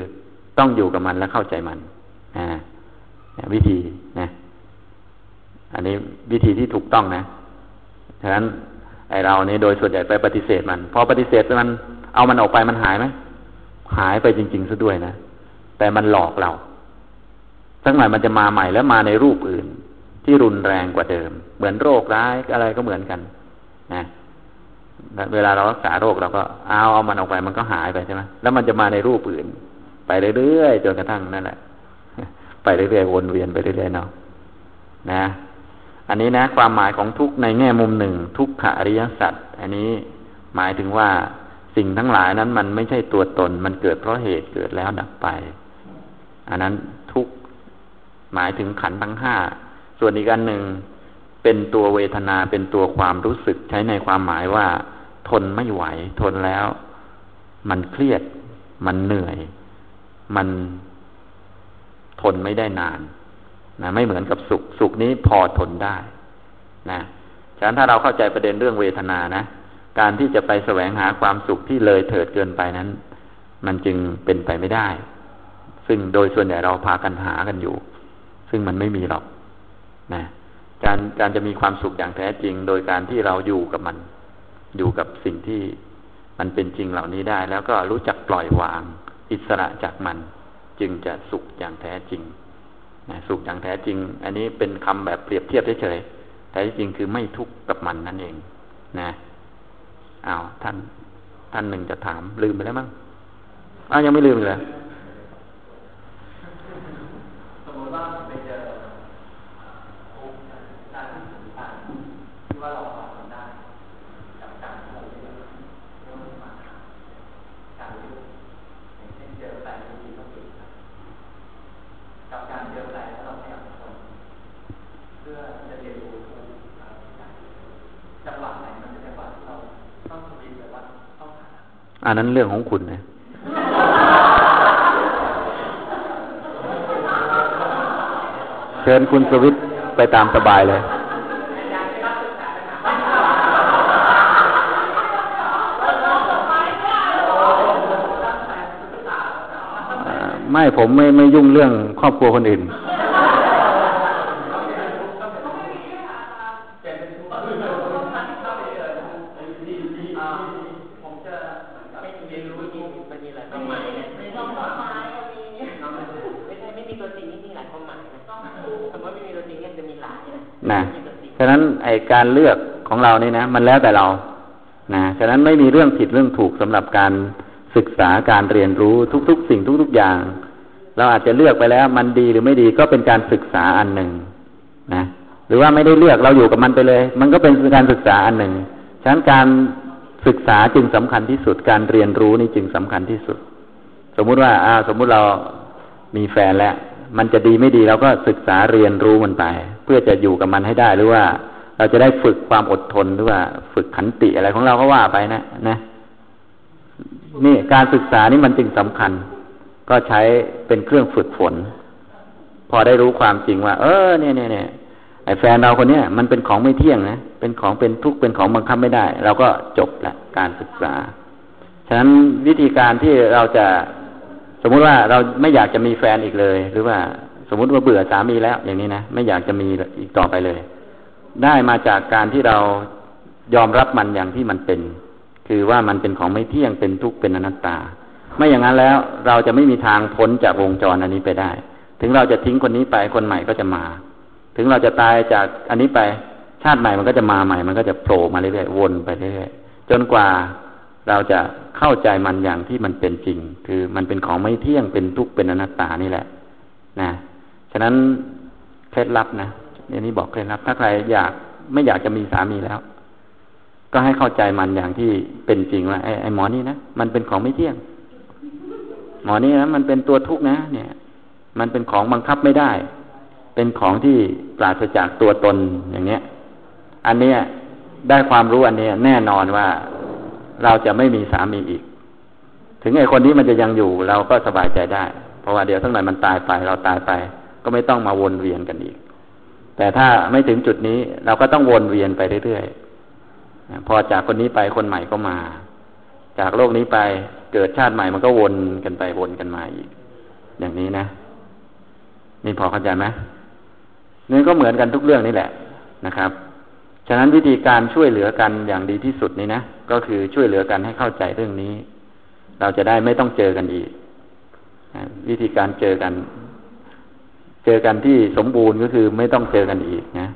ต้องอยู่กับมันและเข้าใจมันอ่าวิธีนะ อันนี้วิธีที่ถูกต้องนะ ฉะนั้นไอเราเนี่ยโดยส่วนใหญ่ไปปฏิเสธมัน พอปฏิเสธมัน เอามันออกไปมันหายไหมหายไปจริงๆซะด้วยนะ แต่มันหลอกเราสักหน่อยมันจะมาใหม่แล้วมาในรูปอื่น ที่รุนแรงกว่าเดิม เหมือนโรคร้ายอะไรก็เหมือนกันนะเวลาเรารักษาโรคเราก็เอาเอามันออกไปมันก็หายไปใช่ไหมแล้วมันจะมาในรูปอื่น ไปเรื่อยๆจนกระทั่งนั่นแหละไปเรื่อยๆวนเวียนไปเรื่อยๆเนาะนะ อันนี้นะความหมายของทุกในแง่มุมหนึ่ง ทุกขอริยสัจอันนี้หมายถึงว่าสิ่งทั้งหลายนั้นมันไม่ใช่ตัวตน มันเกิดเพราะเหตุเกิดแล้วดับไป อันนั้นทุกหมายถึงขันทั้งห้าส่วนอีกอันหนึ่งเป็นตัวเวทนาเป็นตัวความรู้สึกใช้ในความหมายว่า ทนไม่ไหว ทนแล้ว มันเครียด มันเหนื่อย มันทนไม่ได้นาน นะไม่เหมือนกับสุข สุขนี้พอทนได้นะฉะนั้นถ้าเราเข้าใจประเด็นเรื่องเวทนานะการที่จะไปแสวงหาความสุขที่เลยเถิดเกินไปนั้น มันจึงเป็นไปไม่ได้ ซึ่งโดยส่วนใหญ่เราพากันหากันอยู่ ซึ่งมันไม่มีหรอกนะการการจะมีความสุขอย่างแท้จริง โดยการที่เราอยู่กับมัน อยู่กับสิ่งที่มันเป็นจริงเหล่านี้ได้ แล้วก็รู้จักปล่อยวาง อิสระจากมัน จึงจะสุขอย่างแท้จริง สุขอย่างแท้จริง อันนี้เป็นคำแบบเปรียบเทียบเฉยๆแต่จริงคือไม่ทุกข์กับมันนั่นเอง นะอ้าวท่าน ท่านหนึ่งจะถามลืมไปแล้วมั้งอ้าวยังไม่ลืมเลยสมมติว่าเปเจอการที่ว่าเรา อันนั้นเรื่องของคุณนะเชิญคุณสวิตไปตามสบายเลย ไม่ผมไม่ไม่ยุ่งเรื่องครอบครัวคนอื่นนะฉะนั้นไอ การเลือกของเรานี่นะ มันแล้วแต่เรานะฉะนั้นไม่มีเรื่องผิดเรื่องถูกสำหรับการศึกษาการเรียนรู้ทุก ๆ สิ่งทุก ๆ อย่าง เราอาจจะเลือกไปแล้ว มันดีหรือไม่ดีก็เป็นการศึกษาอันหนึ่งนะหรือว่าไม่ได้เลือกเราอยู่กับมันไปเลย มันก็เป็นการศึกษาอันหนึ่งฉะนั้นการศึกษาจึงสำคัญที่สุด การเรียนรู้นี่จึงสำคัญที่สุด สมมุติว่าอ่าสมมุติเรามีแฟนแล้ว มันจะดีไม่ดีเราก็ศึกษาเรียนรู้มันไป เพื่อจะอยู่กับมันให้ได้หรือว่า เราจะได้ฝึกความอดทนหรือว่า ฝึกขันติอะไรของเราก็ว่าไปนะนะนี่การศึกษานี่มันจึงสำคัญ ก็ใช้เป็นเครื่องฝึกฝน พอได้รู้ความจริงว่า เออเนี่ยเนี่ยเนี่ยไอ้แฟนเราคนเนี้ยมันเป็นของไม่เที่ยงนะเป็นของเป็นทุกข์เป็นของบังคับไม่ได้เราก็จบละการศึกษา ฉะนั้นวิธีการที่เราจะสมมุติว่าเราไม่อยากจะมีแฟนอีกเลย หรือว่าสมมุติว่าเบื่อสามีแล้วอย่างนี้นะไม่อยากจะมีอีกต่อไปเลย ได้มาจากการที่เรายอมรับมันอย่างที่มันเป็น คือว่ามันเป็นของไม่เที่ยงเป็นทุกข์เป็นอนัตตา ไม่อย่างนั้นแล้วเราจะไม่มีทางพ้นจากวงจรอันนี้ไปได้ ถึงเราจะทิ้งคนนี้ไปคนใหม่ก็จะมา ถึงเราจะตายจากอันนี้ไปชาติใหม่มันก็จะมาใหม่ มันก็จะโผล่มาเรื่อยๆวนไปเรื่อยๆจนกว่าเราจะเข้าใจมันอย่างที่มันเป็นจริง คือมันเป็นของไม่เที่ยงเป็นทุกข์เป็นอนัตตานี่แหละ นะ ฉะนั้นเคล็ดลับนะ อันนี้บอกเคล็ดลับถ้าใครอยากไม่อยากจะมีสามีแล้ว ก็ให้เข้าใจมันอย่างที่เป็นจริงว่าไอ้ไอ้หมอนี่นะมันเป็นของไม่เที่ยง หมอนี่นะมันเป็นตัวทุกข์นะ เนี่ย มันเป็นของบังคับไม่ได้ เป็นของที่ปราศจากตัวตนอย่างเนี้ย อันเนี้ยได้ความรู้อันเนี้ยแน่นอนว่าเราจะไม่มีสามีอีก ถึงไอ้คนนี้มันจะยังอยู่เราก็สบายใจได้ เพราะว่าเดี๋ยวทั้งหน่อยมันตายไปเราตายไป ก็ไม่ต้องมาวนเวียนกันอีก แต่ถ้าไม่ถึงจุดนี้เราก็ต้องวนเวียนไปเรื่อยๆพอจากคนนี้ไปคนใหม่ก็มา จากโลกนี้ไปเกิดชาติใหม่มันก็วนกันไปวนกันมาอีก อย่างนี้นะนี่พอเข้าใจไหมนี่ก็เหมือนกันทุกเรื่องนี่แหละนะครับ ฉะนั้นวิธีการช่วยเหลือกันอย่างดีที่สุดนี่นะก็คือช่วยเหลือกันให้เข้าใจเรื่องนี้ เราจะได้ไม่ต้องเจอกันอีก วิธีการเจอกัน เจอกันที่สมบูรณ์ก็คือไม่ต้องเจอกันอีกนะ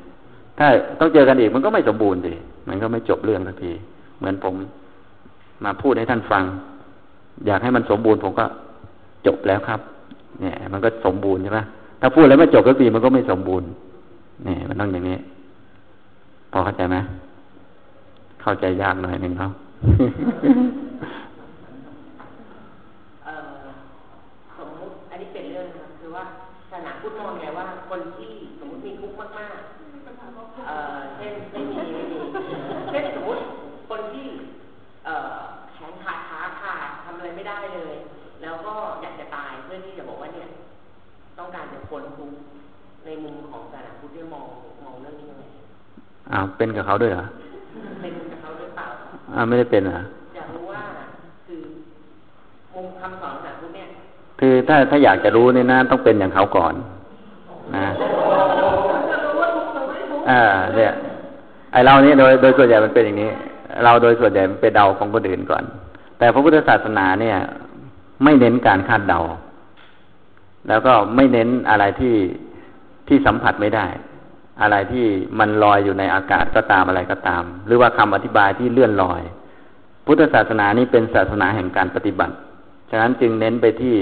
ถ้าต้องเจอกันอีกมันก็ไม่สมบูรณ์สิมันก็ไม่จบเรื่องสักที เหมือนผมมาพูดให้ท่านฟัง อยากให้มันสมบูรณ์ผมก็จบแล้วครับ เนี่ย มันก็สมบูรณ์ใช่ไหมถ้าพูดแล้วไม่จบสักทีมันก็ไม่สมบูรณ์เนี่ยมันต้องอย่างนี้ พอเข้าใจไหมเข้าใจยากหน่อยหนึ่งเขาสมมติอันนี้เป็นเรื่องนะคือว่าศาสนาพุทธมองไงว่าคนที่สมมติมีทุกข์มากๆเอ่อเช่นไม่มีไม่มีเช่นสมมติคนที่เอ่อแขนขาดขาขาดทำอะไรไม่ได้เลย แล้วก็อยากจะตายเพื่อที่จะบอกว่าเนี่ย ต้องการจะพ้นทุกข์ในมุมของศาสนาพุทธที่มองมองเรื่องนี้ยังไง อ้าวเป็นกับเขาด้วยเหรอเป็นกับเขาด้วยเปล่าอ้าวไม่ได้เป็นเหรออยากรู้ว่าคือมุมคำสอนศาสนาพุทธเนี่ยคือถ้าถ้าอยากจะรู้เนี่ยนะต้องเป็นอย่างเขาก่อนนะอ่าเนี่ยไอเราเนี่ยโดยโดยส่วนใหญ่มันเป็นอย่างนี้ เราโดยส่วนใหญ่มันเป็นเดาของคนอื่นก่อน แต่พระพุทธศาสนาเนี่ย ไม่เน้นการคาดเดา แล้วก็ไม่เน้นอะไรที่ที่สัมผัสไม่ได้ อะไรที่มันลอยอยู่ในอากาศก็ตามอะไรก็ตาม หรือว่าคำอธิบายที่เลื่อนลอย พุทธศาสนานี้เป็นศาสนาแห่งการปฏิบัติ ฉะนั้นจึงเน้นไปที่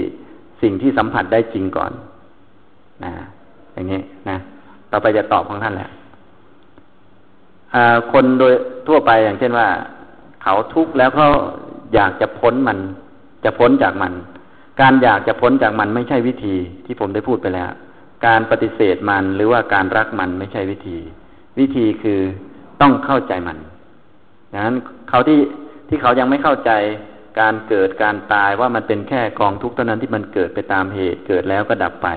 สิ่งที่สัมผัสได้จริงก่อนนะอย่างนี้นะต่อไปจะตอบของท่านแหละคนโดยทั่วไปอย่างเช่นว่า เขาทุกข์แล้วเขาอยากจะพ้นมัน จะพ้นจากมัน การอยากจะพ้นจากมันไม่ใช่วิธีที่ผมได้พูดไปแล้ว การปฏิเสธมันหรือว่าการรักมันไม่ใช่วิธี วิธีคือต้องเข้าใจมันดังนั้นเขาที่ที่เขายังไม่เข้าใจการเกิดการตายว่ามันเป็นแค่กองทุกข์เท่านั้นที่มันเกิดไปตามเหตุเกิดแล้วก็ดับไป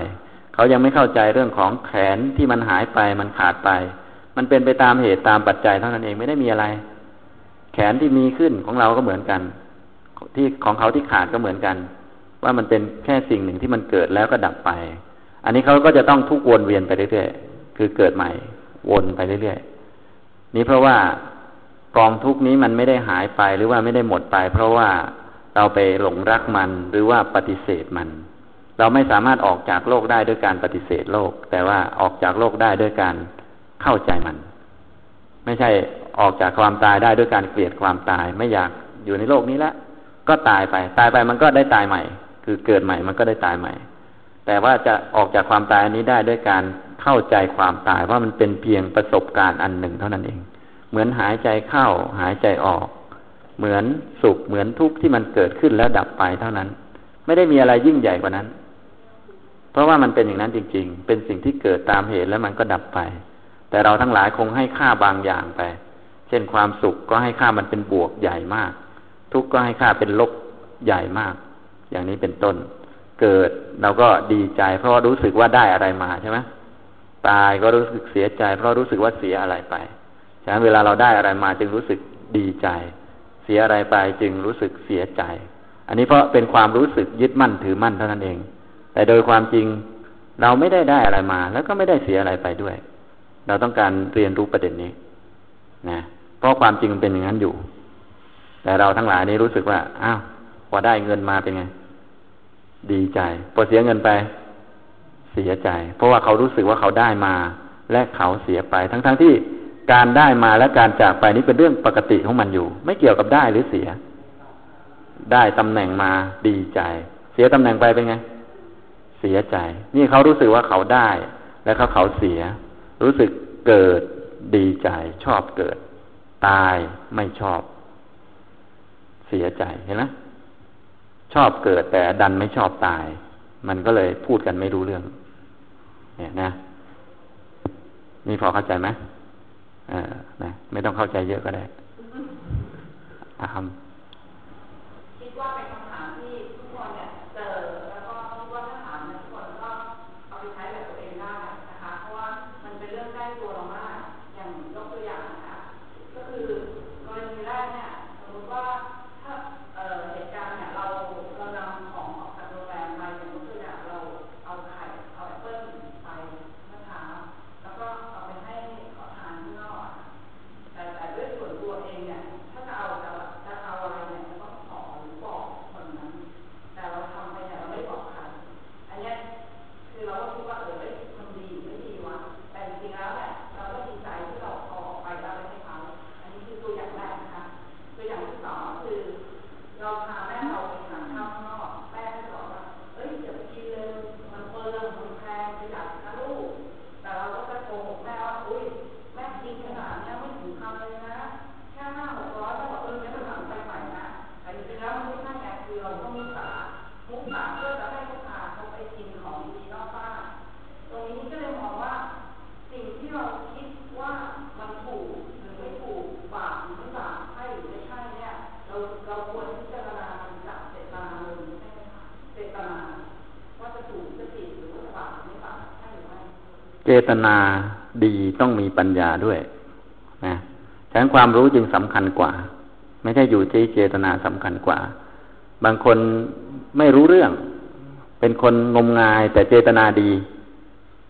เขายังไม่เข้าใจเรื่องของแขนที่มันหายไปมันขาดไป มันเป็นไปตามเหตุตามปัจจัยเท่านั้นเองไม่ได้มีอะไร แขนที่มีขึ้นของเราก็เหมือนกัน ที่ของเขาที่ขาดก็เหมือนกัน ว่ามันเป็นแค่สิ่งหนึ่งที่มันเกิดแล้วก็ดับไป อันนี้เขาก็จะต้องทุกวนเวียนไปเรื่อยๆ คือเกิดใหม่ วนไปเรื่อยๆ นี่เพราะว่ากองทุกนี้มันไม่ได้หายไปหรือว่าไม่ได้หมดไป เพราะว่าเราไปหลงรักมันหรือว่าปฏิเสธมัน เราไม่สามารถออกจากโลกได้ด้วยการปฏิเสธโลก แต่ว่าออกจากโลกได้ด้วยการเข้าใจมัน ไม่ใช่ออกจากความตายได้ด้วยการเกลียดความตาย ไม่อยากอยู่ในโลกนี้แล้วก็ตายไป ตายไปมันก็ได้ตายใหม่ คือเกิดใหม่มันก็ได้ตายใหม่ แต่ว่าจะออกจากความตายอันนี้ได้ด้วยการเข้าใจความตายว่ามันเป็นเพียงประสบการณ์อันหนึ่งเท่านั้นเอง เหมือนหายใจเข้าหายใจออก เหมือนสุขเหมือนทุกข์ที่มันเกิดขึ้นแล้วดับไปเท่านั้น ไม่ได้มีอะไรยิ่งใหญ่กว่านั้น เพราะว่ามันเป็นอย่างนั้นจริง ๆ เป็นสิ่งที่เกิดตามเหตุแล้วมันก็ดับไป แต่เราทั้งหลายคงให้ค่าบางอย่างไป เช่นความสุขก็ให้ค่ามันเป็นบวกใหญ่มาก ทุกข์ก็ให้ค่าเป็นลบใหญ่มาก อย่างนี้เป็นต้น เกิดเราก็ดีใจ เพราะรู้สึกว่าได้อะไรมาใช่ไหมตายก็รู้สึกเสียใจ เพราะรู้สึกว่าเสียอะไรไปฉะนั้นเวลาเราได้อะไรมาจึงรู้สึกดีใจ เสียอะไรไปจึงรู้สึกเสียใจ อันนี้เพราะเป็นความรู้สึกยึดมั่นถือมั่นเท่านั้นเอง แต่โดยความจริงเราไม่ได้ได้อะไรมา แล้วก็ไม่ได้เสียอะไรไปด้วย เราต้องการเรียนรู้ประเด็นนี้นะเพราะความจริงเป็นอย่างนั้นอยู่ แต่เราทั้งหลายนี้รู้สึกว่าอ้าวพอได้เงินมาเป็นไง ดีใจพอเสียเงินไป เสียใจ เพราะว่าเขารู้สึกว่าเขาได้มา และเขาเสียไป ทั้งๆทที่การได้มาและการจากไปนี้เป็นเรื่องปกติของมันอยู่ ไม่เกี่ยวกับได้หรือเสีย ได้ตำแหน่งมาดีใจ เสียตำแหน่งไปเป็นไง เสียใจ นี่เขารู้สึกว่าเขาได้ และเขาเขาเสีย รู้สึกเกิดดีใจ ชอบเกิด ตายไม่ชอบ เสียใจเห็นไหม ชอบเกิดแต่ดันไม่ชอบตาย มันก็เลยพูดกันไม่รู้เรื่อง เนี่ยนะนี่พอเข้าใจไหมเออนะไม่ต้องเข้าใจเยอะก็ได้อา ตนาดีต้องมีปัญญาด้วยนะฉะนั้นความรู้จึงสำคัญกว่า ไม่ใช่อยู่ที่เจตนาสำคัญกว่า บางคนไม่รู้เรื่อง เป็นคนงมงายแต่เจตนาดี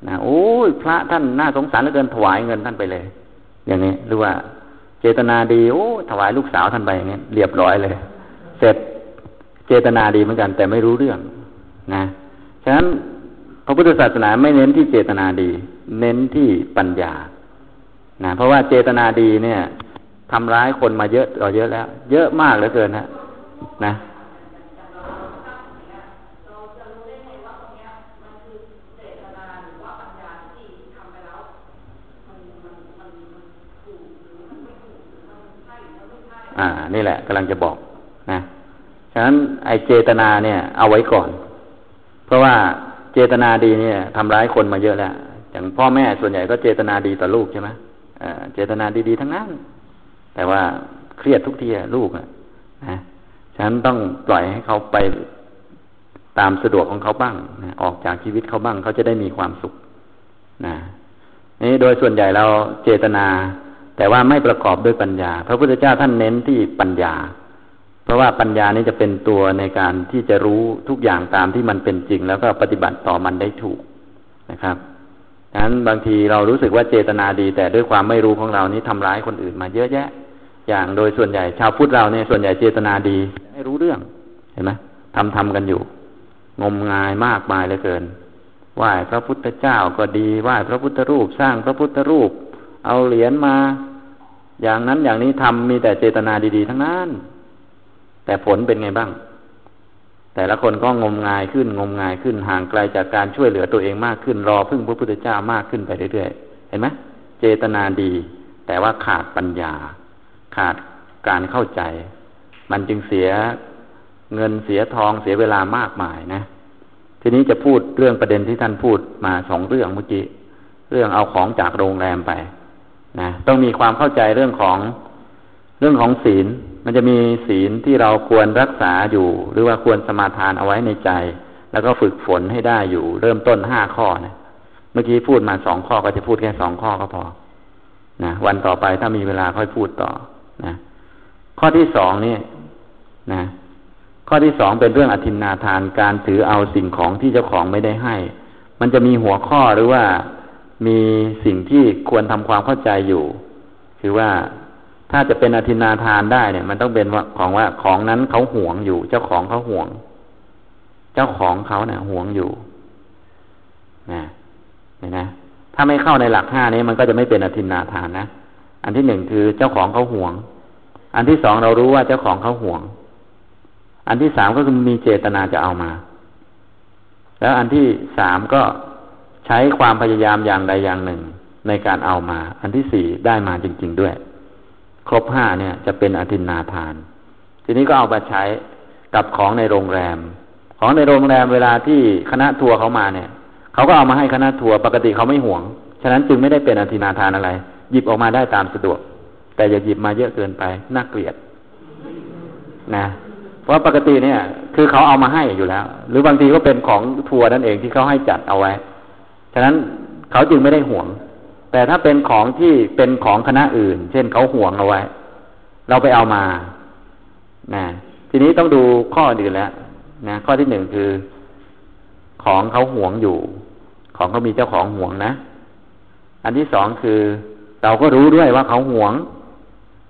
นะโอ้ยพระท่านน่าสงสารเหลือเกินถวายเงินท่านไปเลย อย่างนี้หรือว่าเจตนาดีโอ้ถวายลูกสาวท่านไปอย่างนี้เรียบร้อยเลย เสร็จเจตนาดีเหมือนกัน แต่ไม่รู้เรื่องนะฉะนั้นพระพุทธศาสนาไม่เน้นที่เจตนาดี เน้นที่ปัญญานะเพราะว่าเจตนาดีเนี่ยทำร้ายคนมาเยอะต่อเยอะแล้ว เยอะมากเหลือเกินนะนะ่าตรงเนี้ยมันคือเจตนาหรือว่าปัญญาที่ทำไปแล้วมันมันมันมันถูกหรือมันไม่ถูกหรือมันใช่หรือมันไม่ใช่อ่า นี่แหละกำลังจะบอกนะ ฉะนั้นไอเจตนาเนี่ย เอาไว้ก่อน เพราะว่าเจตนาดีเนี่ยทำร้ายคนมาเยอะแล้ว อย่างพ่อแม่ส่วนใหญ่ก็เจตนาดีต่อลูกใช่ไหมเจตนาดีๆทั้งนั้น แต่ว่าเครียดทุกทีลูกนะฉะนั้นต้องปล่อยให้เขาไปตามสะดวกของเขาบ้างนะออกจากชีวิตเขาบ้างเขาจะได้มีความสุขนะนี่โดยส่วนใหญ่เราเจตนา แต่ว่าไม่ประกอบด้วยปัญญา พระพุทธเจ้าท่านเน้นที่ปัญญา เพราะว่าปัญญานี้จะเป็นตัวในการที่จะรู้ทุกอย่างตามที่มันเป็นจริง แล้วก็ปฏิบัติต่อมันได้ถูกนะครับ นั้นบางทีเรารู้สึกว่าเจตนาดี แต่ด้วยความไม่รู้ของเรานี้ทำร้ายคนอื่นมาเยอะแยะ อย่างโดยส่วนใหญ่ชาวพุทธเราเนี่ยส่วนใหญ่เจตนาดี ไม่รู้เรื่องเห็นไหมทำทำกันอยู่ งมงายมากมายเหลือเกินไหว้พระพุทธเจ้าก็ดีไหว้พระพุทธรูปสร้างพระพุทธรูป เอาเหรียญมา อย่างนั้นอย่างนี้ทำมีแต่เจตนาดี ๆ ทั้งนั้น แต่ผลเป็นไงบ้าง แต่ละคนก็งมงายขึ้น งมงายขึ้นห่างไกลจากการช่วยเหลือตัวเองมากขึ้น รอพึ่งพระพุทธเจ้ามากขึ้นไปเรื่อยๆ เห็นไหมเจตนาดี แต่ว่าขาดปัญญา ขาดการเข้าใจ มันจึงเสียเงินเสียทองเสียเวลามากมายนะ ทีนี้จะพูดเรื่องประเด็นที่ท่านพูดมาสองเรื่องเมื่อกี้เรื่องเอาของจากโรงแรมไปนะต้องมีความเข้าใจเรื่องของเรื่องของศีล มันจะมีศีลที่เราควรรักษาอยู่ หรือว่าควรสมาทานเอาไว้ในใจ แล้วก็ฝึกฝนให้ได้อยู่ เริ่มต้นห้าข้อนะเมื่อกี้พูดมาสองข้อก็จะพูดแค่สองข้อก็พอนะวันต่อไปถ้ามีเวลาค่อยพูดต่อนะข้อที่สองนี่นะข้อที่สองเป็นเรื่องอธินนาทานการถือเอาสิ่งของที่เจ้าของไม่ได้ให้ มันจะมีหัวข้อหรือว่ามีสิ่งที่ควรทำความเข้าใจอยู่ คือว่า ถ้าจะเป็นอธินาทานได้เนี่ย มันต้องเป็นว่าของว่าของนั้นเขาห่วงอยู่ เจ้าของเขาห่วง เจ้าของเขาเนี่ยห่วงอยู่นะเห็นไหมถ้าไม่เข้าในหลักห้านี้มันก็จะไม่เป็นอธินาทานนะอันที่หนึ่งคือเจ้าของเขาห่วง อันที่สองเรารู้ว่าเจ้าของเขาห่วง อันที่สามก็คือมีเจตนาจะเอามา แล้วอันที่สามก็ใช้ความพยายามอย่างใดอย่างหนึ่งในการเอามา อันที่สี่ได้มาจริง ๆด้วย ครบห้าเนี่ย จะเป็นอธินนาทาน ทีนี้ก็เอามาใช้กับของในโรงแรม ของในโรงแรมเวลาที่คณะทัวร์เขามาเนี่ยเขาก็เอามาให้คณะทัวร์ปกติเขาไม่ห่วง ฉะนั้นจึงไม่ได้เป็นอธินาทานอะไร หยิบออกมาได้ตามสะดวก แต่อย่าหยิบมาเยอะเกินไปน่าเกลียด นะเพราะปกติเนี่ย คือเขาเอามาให้อยู่แล้ว หรือบางทีก็เป็นของทัวร์นั่นเองที่เขาให้จัดเอาไว้ ฉะนั้นเขาจึงไม่ได้ห่วง แต่ถ้าเป็นของที่เป็นของคณะอื่น เช่นเขาห่วงเอาไว้ เราไปเอามานะทีนี้ต้องดูข้ออื่นแล้วนะข้อที่หนึ่งคือ ของเขาห่วงอยู่ ของเขามีเจ้าของห่วงนะ อันที่สองคือ เราก็รู้ด้วยว่าเขาห่วง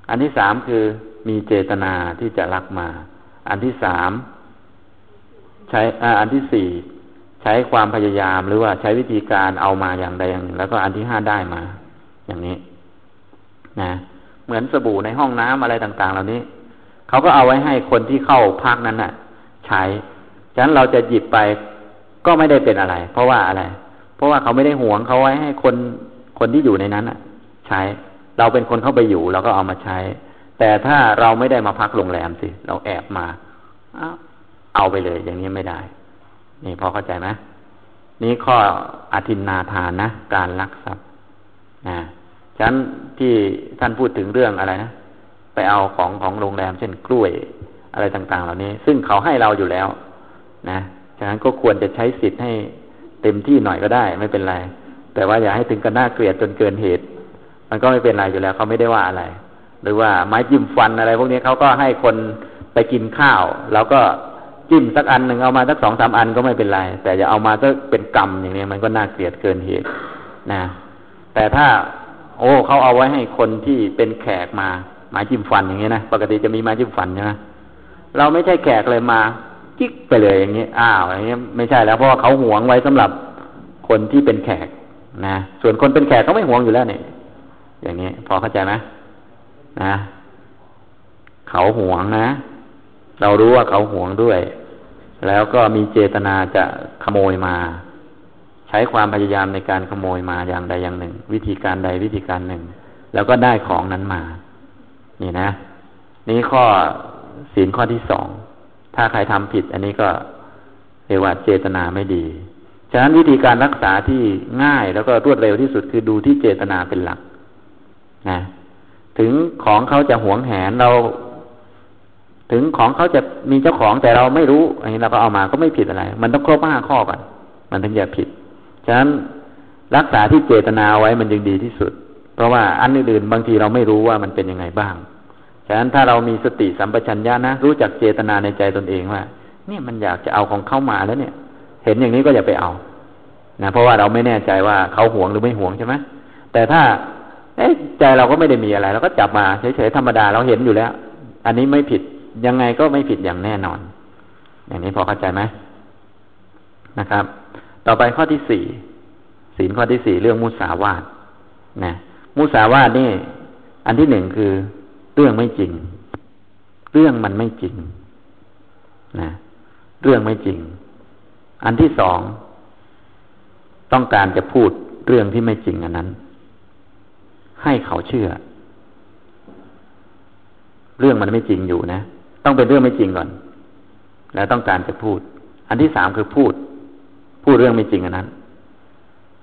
อันที่สามคือมีเจตนาที่จะรักมา อันที่สามใช้อันที่สี่ ใช้ความพยายามหรือว่าใช้วิธีการเอามาอย่างใดอย่างหนึ่งแล้วก็อันที่ห้าได้มา อย่างนี้ นะ เหมือนสบู่ในห้องน้ำอะไรต่างๆ เหล่านี้เขาก็เอาไว้ให้คนที่เข้าพักนั้นน่ะ ใช้ฉะนั้นเราจะหยิบไปก็ไม่ได้เป็นอะไร เพราะว่าอะไร เพราะว่าเขาไม่ได้หวงเขาไว้ให้คนคนที่อยู่ในนั้นน่ะ ใช้ เราเป็นคนเข้าไปอยู่เราก็เอามาใช้ แต่ถ้าเราไม่ได้มาพักโรงแรมสิ เราแอบมาเอาไปเลยอย่างนี้ไม่ได้ นี่พอเข้าใจไหมนี่ข้ออธินนาทานนะ การลักทรัพย์นะฉะนั้นที่ท่านพูดถึงเรื่องอะไรนะไปเอาของของโรงแรมเช่นกล้วยอะไรต่าง ๆ เหล่านี้ ซึ่งเขาให้เราอยู่แล้ว นะฉะนั้นก็ควรจะใช้สิทธิ์ให้เต็มที่หน่อยก็ได้ ไม่เป็นไร แต่ว่าอย่าให้ถึงกันหน้าเกลียดจนเกินเหตุ มันก็ไม่เป็นไรอยู่แล้วเขาไม่ได้ว่าอะไร หรือว่าไม้จิ้มฟันอะไร พวกนี้เขาก็ให้คนไปกินข้าวเราก็ จิ้มสักอันหนึ่งเอามาสักสองสามอันก็ไม่เป็นไร แต่อย่าเอามาก็เป็นกรรมอย่างนี้มันก็น่าเกลียดเกินเหตุนะแต่ถ้า โอ้เขาเอาไว้ให้คนที่เป็นแขกมาไม้จิ้มฟันอย่างเงี้นะปกติจะมีไม้จิ้มฟันใช่ไหมเราไม่ใช่แขกเลยมากิ๊กไปเลยอย่างเงี้อ้าวอย่างเงี้ไม่ใช่แล้วเพราะว่าเขาหวงไว้สำหรับคนที่เป็นแขกนะส่วนคนเป็นแขกเขาไม่หวงอยู่แล้วเนี่ยอย่างนี้ พอเข้าใจไหมนะเขาหวงนะ เรารู้ว่าเขาหวงด้วย แล้วก็มีเจตนาจะขโมยมา ใช้ความพยายามในการขโมยมาอย่างใดอย่างหนึ่ง วิธีการใดวิธีการหนึ่ง แล้วก็ได้ของนั้นมา นี่นะ นี่ข้อศีลข้อที่สองถ้าใครทำผิด อันนี้ก็เรียกว่าเจตนาไม่ดีฉะนั้นวิธีการรักษาที่ง่ายแล้วก็รวดเร็วที่สุดคือดูที่เจตนาเป็นหลักนะถึงของเขาจะหวงแหนเรา ถึงของเขาจะมีเจ้าของแต่เราไม่รู้อันนี้เราก็เอามาก็ไม่ผิดอะไร มันต้องครบห้าข้อก่อนมันถึงจะผิด ฉะนั้นรักษาที่เจตนาไว้มันจึงดีที่สุด เพราะว่าอันอื่นๆบางทีเราไม่รู้ว่ามันเป็นยังไงบ้าง ฉะนั้นถ้าเรามีสติสัมปชัญญะนะรู้จักเจตนาในใจตนเองว่า เนี่ยมันอยากจะเอาของเข้ามาแล้วเนี่ย เห็นอย่างนี้ก็อย่าไปเอานะเพราะว่าเราไม่แน่ใจว่าเขาหวงหรือไม่หวงใช่ไหมแต่ถ้าเอใจเราก็ไม่ได้มีอะไรเราก็จับมาเฉยๆธรรมดาเราเห็นอยู่แล้ว อันนี้ไม่ผิด ยังไงก็ไม่ผิดอย่างแน่นอน อย่างนี้พอเข้าใจไหมนะครับ ต่อไปข้อที่สี่ศีลข้อที่สี่เรื่องมุสาวาทนะมุสาวาทนี่ อันที่หนึ่งคือเรื่องไม่จริง เรื่องมันไม่จริงนะเรื่องไม่จริง อันที่สองต้องการจะพูดเรื่องที่ไม่จริงอันนั้น ให้เขาเชื่อ เรื่องมันไม่จริงอยู่นะ ต้องเป็นเรื่องไม่จริงก่อน แล้วต้องการจะพูด อันที่สามคือพูด พูดเรื่องไม่จริงอันนั้น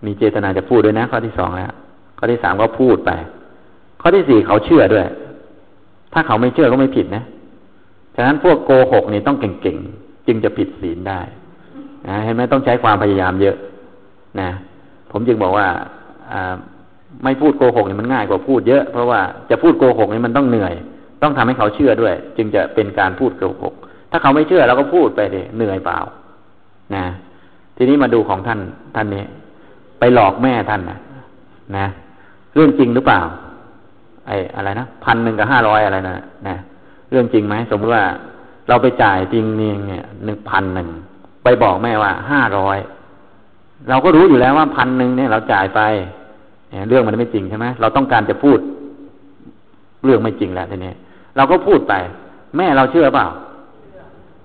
มีเจตนาจะพูดด้วยนะ ข้อที่สองแล้วข้อที่สามก็พูดไป ข้อที่สี่เขาเชื่อด้วย ถ้าเขาไม่เชื่อก็ไม่ผิดนะฉะนั้นพวกโกหกนี่ต้องเก่งๆ จึงจะผิดศีลได้นะเห็นไหมต้องใช้ความพยายามเยอะ นะ ผมจึงบอกว่าไม่พูดโกหกนี่มันง่ายกว่าพูดเยอะ เพราะว่าจะพูดโกหกนี่มันต้องเหนื่อย ต้องทำให้เขาเชื่อด้วย จึงจะเป็นการพูดโกหก ถ้าเขาไม่เชื่อเราก็พูดไปเลยเหนื่อยเปล่า นะ ทีนี้มาดูของท่านท่านนี้ ไปหลอกแม่ท่านนะนะ เรื่องจริงหรือเปล่า ไอ้อะไรนะพันหนึ่งกับห้าร้อยอะไรนะนะเรื่องจริงไหมสมมติว่าเราไปจ่ายจริงนี่เนี่ยหนึ่งพันหนึ่งไปบอกแม่ว่าห้าร้อยเราก็รู้อยู่แล้วว่าพันหนึ่งเนี่ย เราจ่ายไปเรื่องมันไม่จริงใช่ไหมเราต้องการจะพูด เรื่องไม่จริงแล้วทีนี้ เราก็พูดไป แม่เราเชื่อเปล่า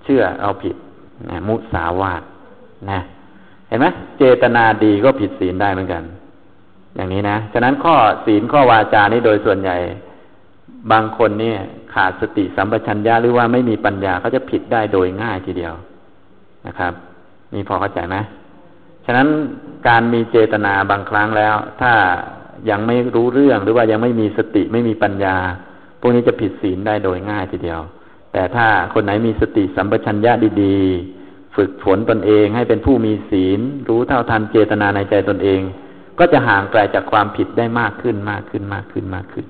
เชื่อเราผิดนะมุสาวาทนะ เห็นไหมเจตนาดีก็ผิดศีลได้เหมือนกัน อย่างนี้นะ ฉะนั้นข้อศีลข้อวาจานี่โดยส่วนใหญ่ บางคนเนี่ย ขาดสติสัมปชัญญะหรือว่าไม่มีปัญญาเขาจะผิดได้โดยง่ายทีเดียวนะครับมีพอเข้าใจไหมฉะนั้นการมีเจตนาบางครั้งแล้ว ถ้ายังไม่รู้เรื่องหรือว่ายังไม่มีสติไม่มีปัญญา พวกนี้จะผิดศีลได้โดยง่ายทีเดียว แต่ถ้าคนไหนมีสติสัมปชัญญะดีๆ ฝึกฝนตนเองให้เป็นผู้มีศีล รู้เท่าทันเจตนาในใจตนเอง ก็จะห่างไกลจากความผิดได้มากขึ้นมากขึ้นมากขึ้นมากขึ้น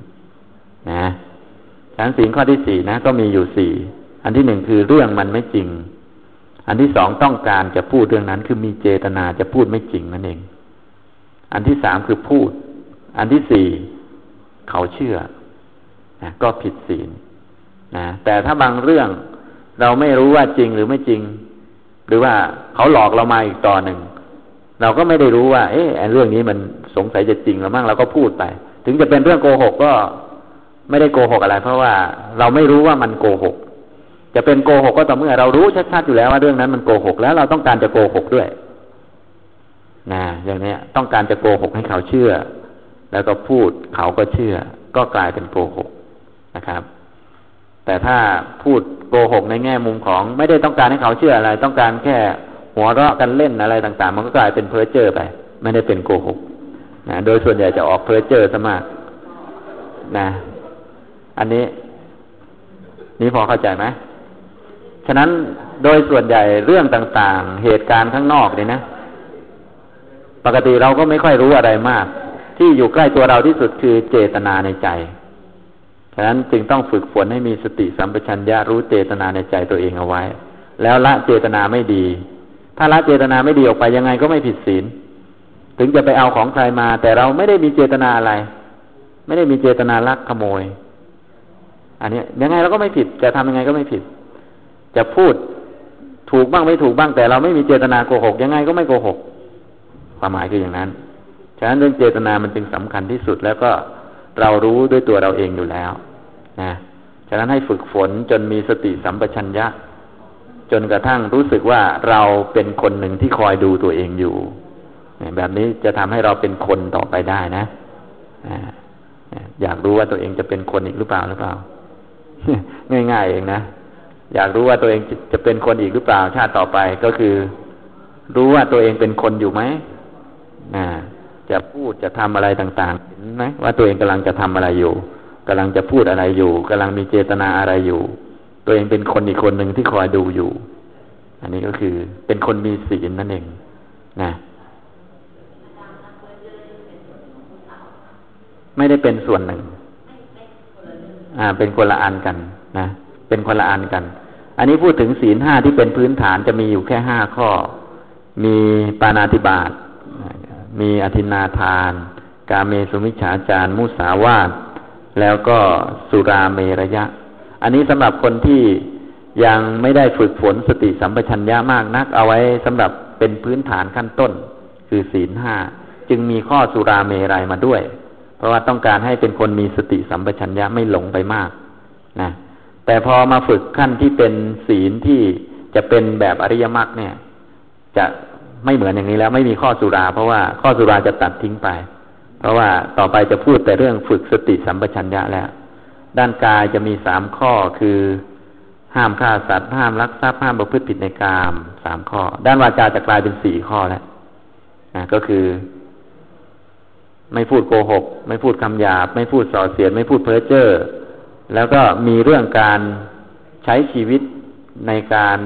นะฉะนั้นศีลข้อที่สี่นะ ก็มีอยู่สี่อันที่หนึ่งคือเรื่องมันไม่จริง อันที่สองต้องการจะพูดเรื่องนั้น คือมีเจตนาจะพูดไม่จริงนั่นเอง อันที่สามคือพูด อันที่สี่เขาเชื่อ นะก็ผิดศีลนะแต่ถ้าบางเรื่องเราไม่รู้ว่าจริงหรือไม่จริง หรือว่าเขาหลอกเรามาอีกต่อหนึ่งเราก็ไม่ได้รู้ว่า เอ๊ะเรื่องนี้มันสงสัยจะจริงหรือมั่งเราก็พูดไป ถึงจะเป็นเรื่องโกหกก็ไม่ได้โกหกอะไร เพราะว่าเราไม่รู้ว่ามันโกหก จะเป็นโกหกก็ต่อเมื่อเรารู้ชัดๆอยู่แล้วว่าเรื่องนั้นมันโกหก แล้วเราต้องการจะโกหกด้วยนะอย่างนี้ต้องการจะโกหกให้เขาเชื่อ แล้วก็พูดเขาก็เชื่อ ก็กลายเป็นโกหก นะครับ แต่ถ้าพูดโกหกในแง่มุมของไม่ได้ต้องการให้เขาเชื่ออะไร ต้องการแค่หัวเราะกันเล่นอะไรต่างๆ มันก็กลายเป็นเพ้อเจ้อไป ไม่ได้เป็นโกหกนะโดยส่วนใหญ่จะออกเพ้อเจ้อซะมากนะ อันนี้ นี่พอเข้าใจไหมฉะนั้นโดยส่วนใหญ่เรื่องต่างๆ เหตุการณ์ข้างนอกเนี่ยนะ ปกติเราก็ไม่ค่อยรู้อะไรมาก ที่อยู่ใกล้ตัวเราที่สุดคือเจตนาในใจ ฉะนั้นจึงต้องฝึกฝนให้มีสติสัมปชัญญะรู้เจตนาในใจตัวเองเอาไว้ แล้วละเจตนาไม่ดี ถ้าละเจตนาไม่ดีออกไปยังไงก็ไม่ผิดศีล ถึงจะไปเอาของใครมา แต่เราไม่ได้มีเจตนาอะไร ไม่ได้มีเจตนาลักขโมย อันนี้ยังไงเราก็ไม่ผิด จะทำยังไงก็ไม่ผิด จะพูดถูกบ้างไม่ถูกบ้างแต่เราไม่มีเจตนาโกหก ยังไงก็ไม่โกหก ความหมายคืออย่างนั้น ฉะนั้นเรื่องเจตนามันจึงสำคัญที่สุดแล้วก็ เรารู้ด้วยตัวเราเองอยู่แล้วนะฉะนั้นให้ฝึกฝนจนมีสติสัมปชัญญะ จนกระทั่งรู้สึกว่าเราเป็นคนหนึ่งที่คอยดูตัวเองอยู่ แบบนี้จะทำให้เราเป็นคนต่อไปได้นะอยากรู้ว่าตัวเองจะเป็นคนอีกหรือเปล่าหรือเปล่า ง่ายๆเองนะอยากรู้ว่าตัวเองจะเป็นคนอีกหรือเปล่าชาติต่อไปก็คือ รู้ว่าตัวเองเป็นคนอยู่ไหมนะ จะพูดจะทำอะไรต่างๆเห็นไหมว่าตัวเองกำลังจะทำอะไรอยู่กำลังจะพูดอะไรอยู่กำลังมีเจตนาอะไรอยู่ ตัวเองเป็นคนอีกคนหนึ่งที่คอยดูอยู่ อันนี้ก็คือเป็นคนมีศีลนั่นเองนะไม่ได้เป็นส่วนหนึ่ง อ่า เป็นคนละอันกันนะ เป็นคนละอันกัน อันนี้พูดถึงศีลห้าที่เป็นพื้นฐานจะมีอยู่แค่ห้าข้อ มีปานาติบาต มีอธินาทาน กาเมสุมิชาจารมุสาวาทแล้วก็สุราเมรยะ อันนี้สำหรับคนที่ยังไม่ได้ฝึกฝนสติสัมปชัญญะมากนัก เอาไว้สำหรับเป็นพื้นฐานขั้นต้น คือศีลห้าจึงมีข้อสุราเมรัยมาด้วย เพราะว่าต้องการให้เป็นคนมีสติสัมปชัญญะไม่หลงไปมากนะแต่พอมาฝึกขั้นที่เป็นศีลที่จะเป็นแบบอริยมรรคเนี่ย จะ ไม่เหมือนอย่างนี้แล้ว ไม่มีข้อสุรา เพราะว่าข้อสุราจะตัดทิ้งไป เพราะว่าต่อไปจะพูดแต่เรื่องฝึกสติสัมปชัญญะแล้ว ด้านกายจะมีสามข้อคือห้ามฆ่าสัตว์ห้ามลักทรัพย์ห้ามประพฤติผิดในกามสามข้อ ด้านวาจาจะกลายเป็นสี่ข้อแล้วนะก็คือ ไม่พูดโกหก ไม่พูดคำหยาบ ไม่พูดส่อเสียด ไม่พูดเพ้อเจ้อแล้วก็มีเรื่องการใช้ชีวิตในการ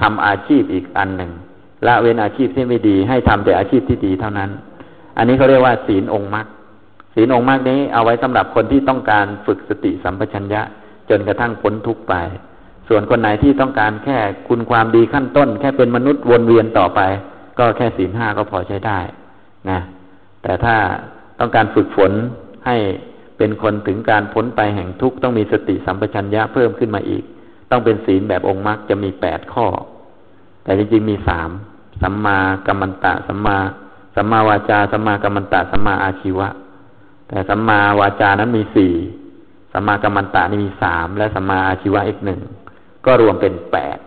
ทำอาชีพอีกอันหนึ่ง ละเว้นอาชีพที่ไม่ดี ให้ทำแต่อาชีพที่ดีเท่านั้น อันนี้เขาเรียกว่าศีลองค์มรรคศีลองค์มรรคนี้เอาไว้สำหรับคนที่ต้องการฝึกสติสัมปชัญญะ จนกระทั่งพ้นทุกข์ไป ส่วนคนไหนที่ต้องการแค่คุณความดีขั้นต้น แค่เป็นมนุษย์วนเวียนต่อไป ก็แค่ศีลห้าก็พอใช้ได้นะแต่ถ้าต้องการฝึกฝนให้เป็นคนถึงการพ้นไปแห่งทุกข์ต้องมีสติสัมปชัญญะเพิ่มขึ้นมาอีก ต้องเป็นศีลแบบองค์มรรคจะมีแปดข้อ แต่จริงๆมีสาม สัมมากัมมันตะสัมมาสัมมาวาจาสัมมากัมมันตะสัมมาอาชีวะ แต่สัมมาวาจานั้นมีสี่สัมมากัมมันตะนี่มีสามและสัมมาอาชีวะอีกหนึ่งก็รวมเป็นแปด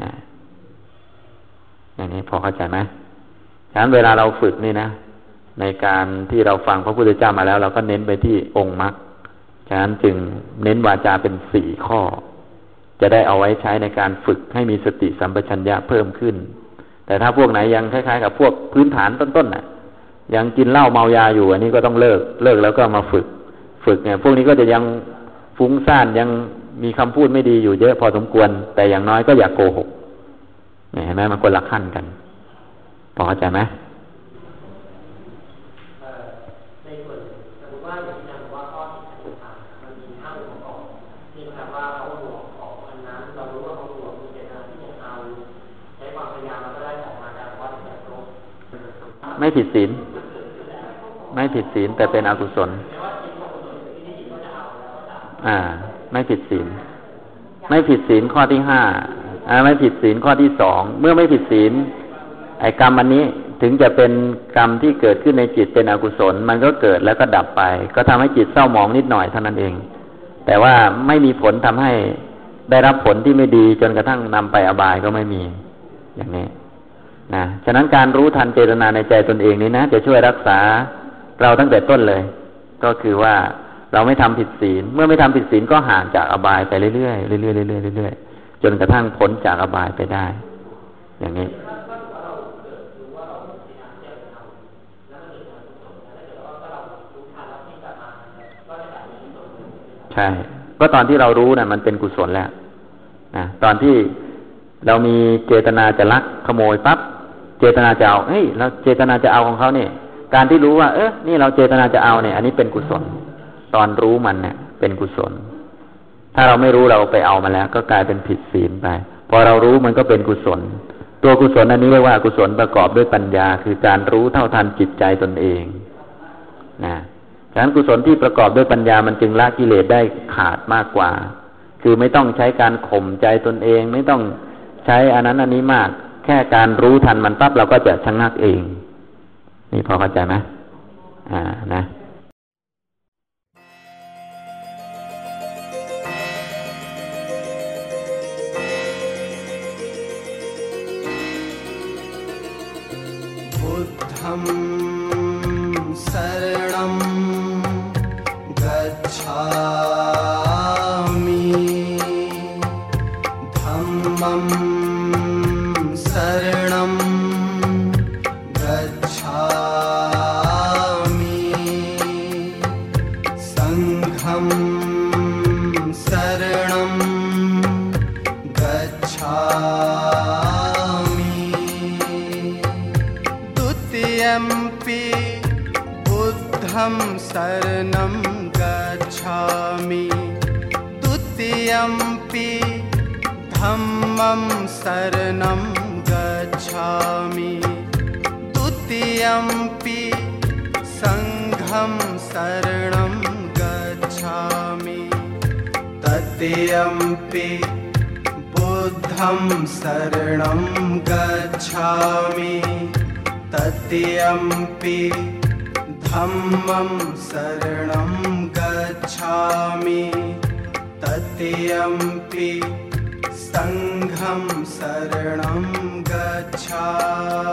นะอย่างนี้พอเข้าใจไหมฉะนั้นเวลาเราฝึกนี่นะ ในการที่เราฟังพระพุทธเจ้ามาแล้ว เราก็เน้นไปที่องค์มรรคฉะนั้นจึงเน้นวาจาเป็นสี่ข้อ จะได้เอาไว้ใช้ในการฝึกให้มีสติสัมปชัญญะเพิ่มขึ้น แต่ถ้าพวกไหนยังคล้ายๆ กับพวกพื้นฐานต้นๆน่ะ ยังกินเหล้าเมายาอยู่อันนี้ก็ต้องเลิกเลิกแล้วก็มาฝึก ฝึกเนี่ยพวกนี้ก็จะยังฟุ้งซ่านยังมีคำพูดไม่ดีอยู่เยอะพอสมควร แต่อย่างน้อยก็อย่ากโกหกเนี่ยเห็นไหมมันคนละขั้นกันพอเข้าใจไหม ไม่ผิดศีล ไม่ผิดศีลแต่เป็นอกุศล อ่า ไม่ผิดศีล ไม่ผิดศีลข้อที่ห้าอ่าไม่ผิดศีลข้อที่สอง เมื่อไม่ผิดศีล ไอ้กรรมอันนี้ถึงจะเป็นกรรมที่เกิดขึ้นในจิตเป็นอกุศล มันก็เกิดแล้วก็ดับไป ก็ทำให้จิตเศร้าหมองนิดหน่อยเท่านั้นเอง แต่ว่าไม่มีผลทำให้ได้รับผลที่ไม่ดีจนกระทั่งนำไปอบายก็ไม่มี อย่างนี้ นะฉะนั้นการรู้ทันเจตนาในใจตนเองนี้นะจะช่วยรักษาเราตั้งแต่ต้นเลย ก็คือว่าเราไม่ทำผิดศีล เมื่อไม่ทำผิดศีลก็ห่างจากอบายไปเรื่อยๆเรื่อยๆเรื่อยๆเรื่อยๆจนกระทั่งพ้นจากอบายไปได้ อย่างนี้ใช่ก็ตอนที่เรารู้นะ่ะ มันเป็นกุศลแล้วนะตอนที่เรามีเจตนาจะลักขโมยปั๊บ เจตนาจะเอาเฮ้ยเราเจตนาจะเอาของเขาเนี่ย การที่รู้ว่า เออนี่เราเจตนาจะเอาเนี่ย อันนี้เป็นกุศล ตอนรู้มันเนี่ย เป็นกุศล ถ้าเราไม่รู้เราไปเอามาแล้ว ก็กลายเป็นผิดศีลไป พอเรารู้มันก็เป็นกุศล ตัวกุศลอันนี้เรียกว่ากุศลประกอบด้วยปัญญา คือการรู้เท่าทันจิตใจตนเอง นะฉะนั้นกุศลที่ประกอบด้วยปัญญามันจึงละกิเลสได้ขาดมากกว่า คือไม่ต้องใช้การข่มใจตนเอง ไม่ต้องใช้อันนั้นอันนี้มาก แค่การรู้ทันมันปั๊บเราก็จะชะงักเอง นี่พอเข้าใจไหมอ่านะ शरणं गच्छामि। द्वितीयम्पि सङ्घं शरणं गच्छामि। तृतीयम्पि बुद्धं शरणं गच्छामि। तृतीयम्पि धम्मं शरणं गच्छामि। तृतीयम्पि सङ्घं शरणं गच्छामि